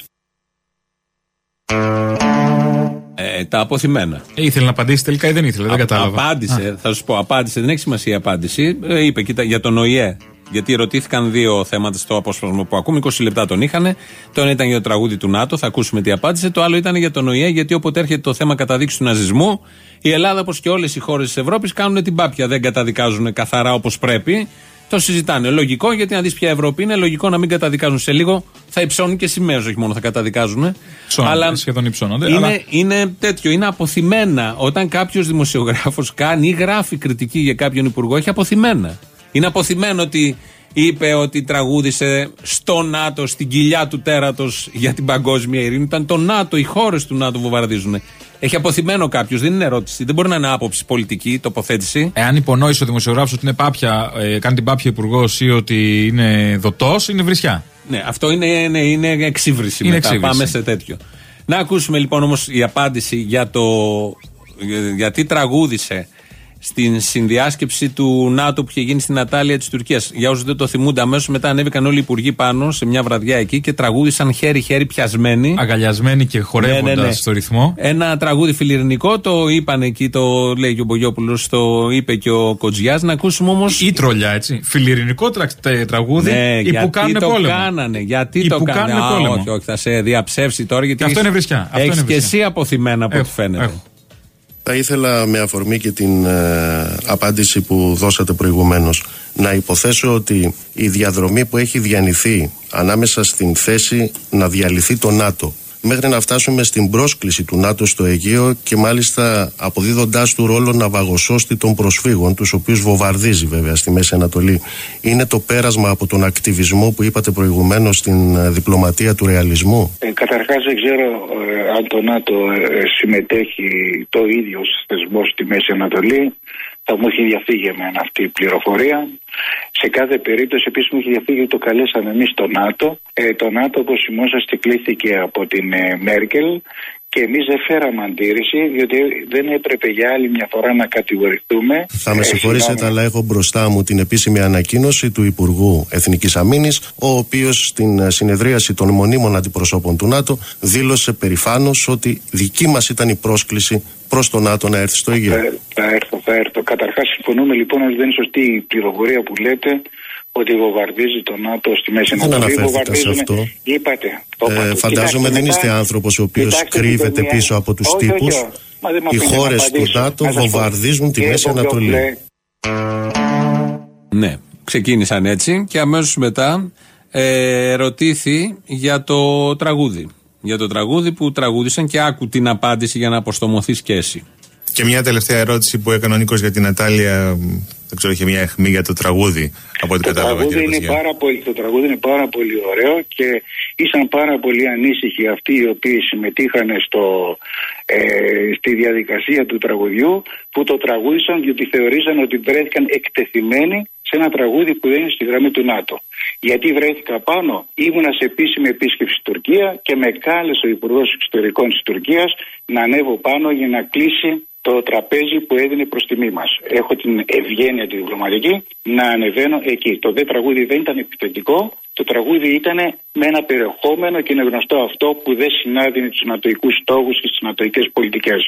Ε, τα αποθυμένα. Ε, ήθελε να απαντήσει τελικά ή δεν ήθελε, δεν κατάλαβα. Απάντησε, θα σου πω, απάντησε. Δεν έχει σημασία η απάντηση. Ε, είπε κοίτα, για τον ΟΗΕ. Γιατί ρωτήθηκαν δύο θέματα στο απόσπασμα που ακούμε, 20 λεπτά τον είχαν. Το ένα ήταν για το τραγούδι του ΝΑΤΟ, θα ακούσουμε τι απάντησε. Το άλλο ήταν για τον ΟΗΕ, γιατί όποτε έρχεται το θέμα καταδείξη του ναζισμού, η Ελλάδα, όπως και όλες οι χώρες της Ευρώπης, κάνουν την πάπια. Δεν καταδικάζουν καθαρά όπως πρέπει. Το συζητάνε. Λογικό, γιατί να δεις ποια Ευρώπη είναι, λογικό να μην καταδικάζουν σε λίγο. Θα υψώνουν και σημαίε, όχι μόνο θα καταδικάζουν. Ψώνονται, σχεδόν υψώνονται. Είναι, αλλά- είναι τέτοιο, είναι αποθυμένα. Όταν κάποιος δημοσιογράφος κάνει ή γράφει κριτική για κάποιον υπουργό, έχει αποθυμένα. Είναι αποθυμένο ότι είπε ότι τραγούδισε στο ΝΑΤΟ, στην κοιλιά του τέρατος για την παγκόσμια ειρήνη. Ήταν το ΝΑΤΟ, οι χώρες του ΝΑΤΟ βομβαρδίζουν. Έχει αποθυμένο κάποιος, δεν είναι ερώτηση. Δεν μπορεί να είναι άποψη πολιτική, τοποθέτηση. Εάν υπονόησε ο δημοσιογράφος ότι είναι πάπια, ε, κάνει την πάπια υπουργός ή ότι είναι δοτός, είναι βρισιά. Ναι, αυτό είναι, είναι, είναι εξύβριση Είναι μετά. εξύβριση. Πάμε σε τέτοιο. Να ακούσουμε λοιπόν όμως η απάντηση για το για- γιατί τραγούδισε στην συνδιάσκεψη του ΝΑΤΟ που είχε γίνει στην Ατάλια της Τουρκίας. Για όσους δεν το θυμούνται, αμέσως μετά ανέβηκαν όλοι οι υπουργοί πάνω σε μια βραδιά εκεί και τραγούδισαν χέρι-χέρι πιασμένοι. Αγκαλιασμένοι και χορεύοντας Ναι, ναι, ναι. στο ρυθμό. Ένα τραγούδι φιλιρινικό, το είπαν εκεί, το λέει και ο Μπογιόπουλος, το είπε και ο Κοτζιάς. Να ακούσουμε όμω. Ή τρολιά, έτσι. Φιλιρινικό τρα- τε- τραγούδι Ναι, ή γιατί που κάνουν το πόλεμο. κάνανε, γιατί Ή το που κάνανε. κάνουνε Α, πόλεμο. όχι, όχι, θα σε διαψεύσει τώρα γιατί Και αυτό έχεις- είναι βρισιά, αυτό έχεις είναι και βρισιά. εσύ αποθυμένα από ό,τι Έχω, φαίνεται. έχω. Θα ήθελα με αφορμή και την ε, απάντηση που δώσατε προηγουμένως να υποθέσω ότι η διαδρομή που έχει διανυθεί ανάμεσα στην θέση να διαλυθεί το ΝΑΤΟ μέχρι να φτάσουμε στην πρόσκληση του ΝΑΤΟ στο Αιγαίο και μάλιστα αποδίδοντάς του ρόλο να βαγοσώστη των προσφύγων, τους οποίους βομβαρδίζει βέβαια στη Μέση Ανατολή. Είναι το πέρασμα από τον ακτιβισμό που είπατε προηγουμένως στην ε, διπλωματία του ρεαλισμού; Ε, καταρχάς δεν ξέρω ε, αν το ΝΑΤΟ ε, συμμετέχει το ίδιο θεσμό στη Μέση Ανατολή. Θα μου έχει διαφύγει εμένα αυτή η πληροφορία. Σε κάθε περίπτωση επίσης μου έχει διαφύγει ότι το καλέσαμε εμείς το ΝΑΤΟ. Ε, το ΝΑΤΟ όπως θυμόσαστε κλήθηκε από την ε, Μέρκελ και εμείς δεν φέραμε αντίρρηση διότι δεν έπρεπε για άλλη μια φορά να κατηγορηθούμε. Θα με Ε, συγχωρήσετε, συγγνώμη. αλλά έχω μπροστά μου την επίσημη ανακοίνωση του Υπουργού Εθνικής Αμήνης, ο οποίος στην ε, συνεδρίαση των μονίμων αντιπροσώπων του ΝΑΤΟ δήλωσε περηφάνως ότι δική μας ήταν η πρόσκληση προς το ΝΑΤΟ να έρθει στο Αιγαίο. Θα, θα έρθω, θα έρθω. Καταρχάς συμφωνούμε λοιπόν ότι δεν είναι σωστή η πληροφορία που λέτε ότι βομβαρδίζει το ΝΑΤΟ στη Μέση Δεν Ανατολή. αναφέρθηκα σε Βομβαρδίζουν- αυτό. Είπατε. το Ε, είπατε. φαντάζομαι Κοιτάξτε, δεν μετά- είστε άνθρωπος ο οποίος Κοιτάξτε, κρύβεται μια- πίσω από τους Όχι, όχι, τύπους. όχι. Μα δεν μ' Οι αφήνει να χώρες του απαντήσω. ΝΑΤΟ Να σας πω. βομβαρδίζουν τη Κύριε Μέση Ανατολή. Παπιόπουλε, Ναι, ξεκίνησαν έτσι και αμέσως μετά ε, ρωτήθη για το τραγούδι. Για το τραγούδι που τραγούδισαν και άκου την απάντηση για να αποστομωθεί και εσύ. Και μια τελευταία ερώτηση που έκανε ο Νίκος για την Νατάλια. μ, Δεν ξέρω, είχε μια αιχμή για το τραγούδι. Από ό,τι Το κατάλαβα, τραγούδι, κύριε είναι Κωστιά. πάρα πολύ, το τραγούδι είναι πάρα πολύ ωραίο και ήσαν πάρα πολύ ανήσυχοι αυτοί οι οποίοι συμμετείχαν στο, ε, στη διαδικασία του τραγουδιού που το τραγούδισαν διότι θεωρήσαν ότι βρέθηκαν εκτεθειμένοι σε ένα τραγούδι που δεν είναι στη γραμμή του ΝΑΤΟ. Γιατί βρέθηκα πάνω, ήμουνα σε επίσημη επίσκεψη στην Τουρκία και με κάλεσε ο Υπουργός Εξωτερικών της Τουρκίας να ανέβω πάνω για να κλείσει το τραπέζι που έδινε προς τιμή μας. Έχω την ευγένεια τη διπλωματική να ανεβαίνω εκεί. Το δε τραγούδι δεν ήταν επιθετικό. Το τραγούδι ήταν με ένα περιεχόμενο και είναι γνωστό αυτό που δεν συνάδει με τους ανατοικού στόχους και τις ανατοικέ πολιτικές.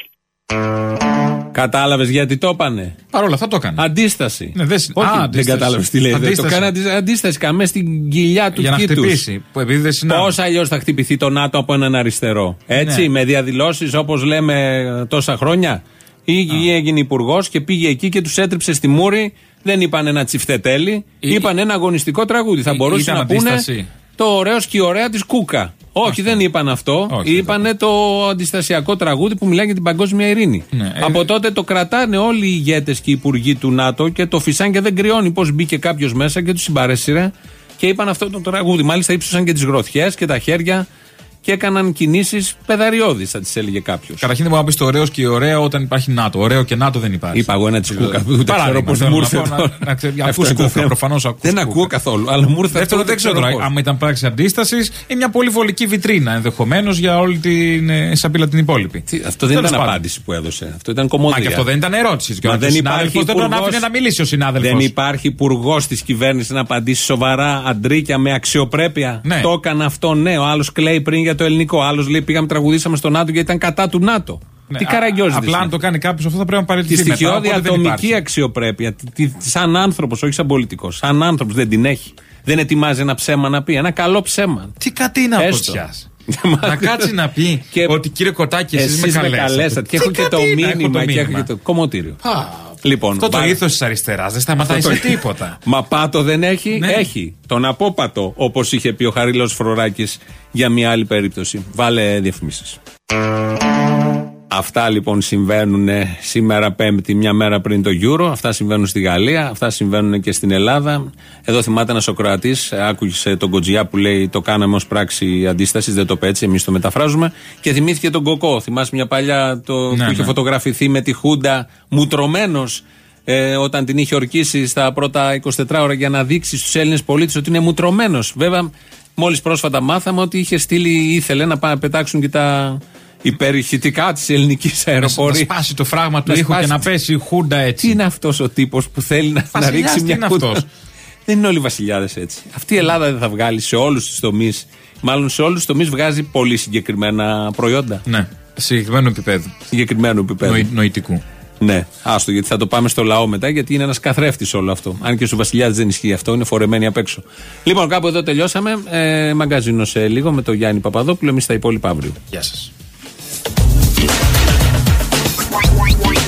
Κατάλαβες γιατί το έπανε; Παρ' όλα αυτά το έκανε. Αντίσταση. Ναι, δεν συ- Όχι, Α, δεν αντίσταση. κατάλαβες τι λέει. Δεν Το Αντίσταση. κάνει αντι- αντίσταση. Καμέ στην κοιλιά του Για να κήτους. χτυπήσει. Που επειδή δεν συνάδει. Πώς αλλιώς θα χτυπηθεί το ΝΑΤΟ από έναν αριστερό. Έτσι, Ναι. με διαδηλώσεις όπως λέμε τόσα χρόνια. Ή ή έγινε υπουργός και πήγε εκεί και τους έτριψε στη μούρη. Δεν είπαν ένα τσιφτετέλι. Είπαν ένα αγωνιστικό τραγούδι. Θα Ή- μπορούσε ήταν να πούνε αντίσταση. το ωραίος και η ωραία της Κούκα. Όχι, δεν είπαν αυτό. Όχι, δεν Είπανε το αντιστασιακό τραγούδι που μιλάει για την παγκόσμια ειρήνη. Ναι, ε, Από τότε το κρατάνε όλοι οι ηγέτες και οι υπουργοί του ΝΑΤΟ και το φυσάν και δεν κρυώνει πώς μπήκε κάποιος μέσα και τους συμπαρέσυρε και είπαν αυτό το τραγούδι. Μάλιστα ύψωσαν και τις γροθιές και τα χέρια και έκαναν κινήσεις πεδαριώδεις, θα τις έλεγε κάποιος. Καταρχήν δεν μπορεί να πεις το ωραίος και η ωραία όταν υπάρχει ΝΑΤΟ. Ωραίο και ΝΑΤΟ δεν υπάρχει. Είπα εγώ ένα τη Κούκα. Ούτε ξέρω Παράδειγμα, πώς θέλω μου να ήρθε. πω, να- τώρα. να ξέρει- Αυτό ακούς είναι το Κούκα, θέμα. προφανώς ακούς Δεν Κούκα. ακούω καθόλου. Αλλά μου ήρθε Δεύτερο, αυτό, δεν ξέρω τώρα. πώς. Άμα ήταν πράξη αντίστασης, είναι μια πολύ βολική βιτρίνα ενδεχομένως για όλη την ε, σαπίλα την υπόλοιπη. Τι, Αυτό δεν Τέλος ήταν πάντων. απάντηση που έδωσε. Αυτό ήταν κομμόδια. Μα και αυτό δεν ήταν ερώτηση. Και Μα ο δεν υπάρχει συνάδελφος δεν τον υπουργός- άφηνε να μιλήσει ο συνάδελφος. Δεν υπάρχει υπουργός της κυβέρνησης να απαντήσει σοβαρά, αντρίκια, με αξιοπρέπεια. Ναι. Το έκανε αυτό, ναι. Ο άλλος κλαίει πριν για το ελληνικό. Ο άλλος λέει πήγαμε τραγουδήσαμε στο ΝΑΤΟ γιατί ήταν κατά του ΝΑΤΟ. Ναι, Τι α- καραγκιόζη. Απλά αν το κάνει κάποιος αυτό θα πρέπει να Τη παραιτηθεί μετά. στοιχειώδη οπότε δεν ατομική υπάρχει. αξιοπρέπεια. τη- τη- Σαν άνθρωπος, όχι σαν πολιτικός. Σαν άνθρωπος δεν την έχει. Δεν ετοιμάζει ένα ψέμα να πει. Ένα καλό ψέμα. Τι κάτι είναι από Έστω. τσιάς. να κάτσει να πει Και ότι κύριε Κοτάκη, εσείς Εσείς με καλέσατε. Και έχω Τι και το κάτι είναι, έχω μήνυμα και έχω μήνυμα. και το κομμωτήριο. Λοιπόν, Αυτό το μπα- ήθος της αριστεράς δεν σταματάει Αυτό σε το- τίποτα. Μα πάτο δεν έχει, Ναι. έχει. Τον απόπατο, όπως είχε πει ο Χαρίλαος Φροράκης για μια άλλη περίπτωση. Βάλε διαφημίσεις. Αυτά λοιπόν συμβαίνουν σήμερα Πέμπτη, μια μέρα πριν το Euro. Αυτά συμβαίνουν στη Γαλλία, αυτά συμβαίνουν και στην Ελλάδα. Εδώ θυμάται ένας Σοκράτη, άκουγε τον Κοτζιά που λέει Το κάναμε ως πράξη αντίστασης, δεν το είπε έτσι, εμείς το μεταφράζουμε. Και θυμήθηκε τον Κοκό. Θυμάσαι μια παλιά το, Ναι, που είχε ναι. φωτογραφηθεί με τη Χούντα μουτρωμένος ε, όταν την είχε ορκίσει στα πρώτα 24 ώρα για να δείξει στους Έλληνες πολίτες ότι είναι μουτρωμένος. Βέβαια, μόλις πρόσφατα μάθαμε ότι είχε στείλει, ήθελε να πά- πετάξουν και τα υπερηχητικά της ελληνικής Να αεροπορίας. σπάσει το φράγμα του Να ήχου και σπάσει- να πέσει η χούντα Τι έτσι. είναι αυτός ο τύπος που θέλει να, να Βασιλιάς, ρίξει τι μια είναι χούντα; αυτός; Δεν είναι όλοι οι βασιλιάδες έτσι. Αυτή η Ελλάδα δεν θα βγάλει σε όλους τους τομείς. Μάλλον σε όλους τους τομείς βγάζει πολύ συγκεκριμένα προϊόντα. Ναι, συγκεκριμένου επίπεδου. Συγκεκριμένου επίπεδου. Νοη- νοητικού. Ναι, άστο γιατί θα το πάμε στο λαό μετά, γιατί είναι ένας καθρέφτης όλο αυτό. Αν και στους βασιλιάδες δεν ισχύει αυτό, είναι φορεμένοι απ' έξω. Λοιπόν, κάπου εδώ τελειώσαμε. Ε, μαγκαζίνο σε λίγο με τον Γιάννη Παπαδόπουλο. Εμείς τα υπόλοιπα αύριο. Γεια σας. Why, why.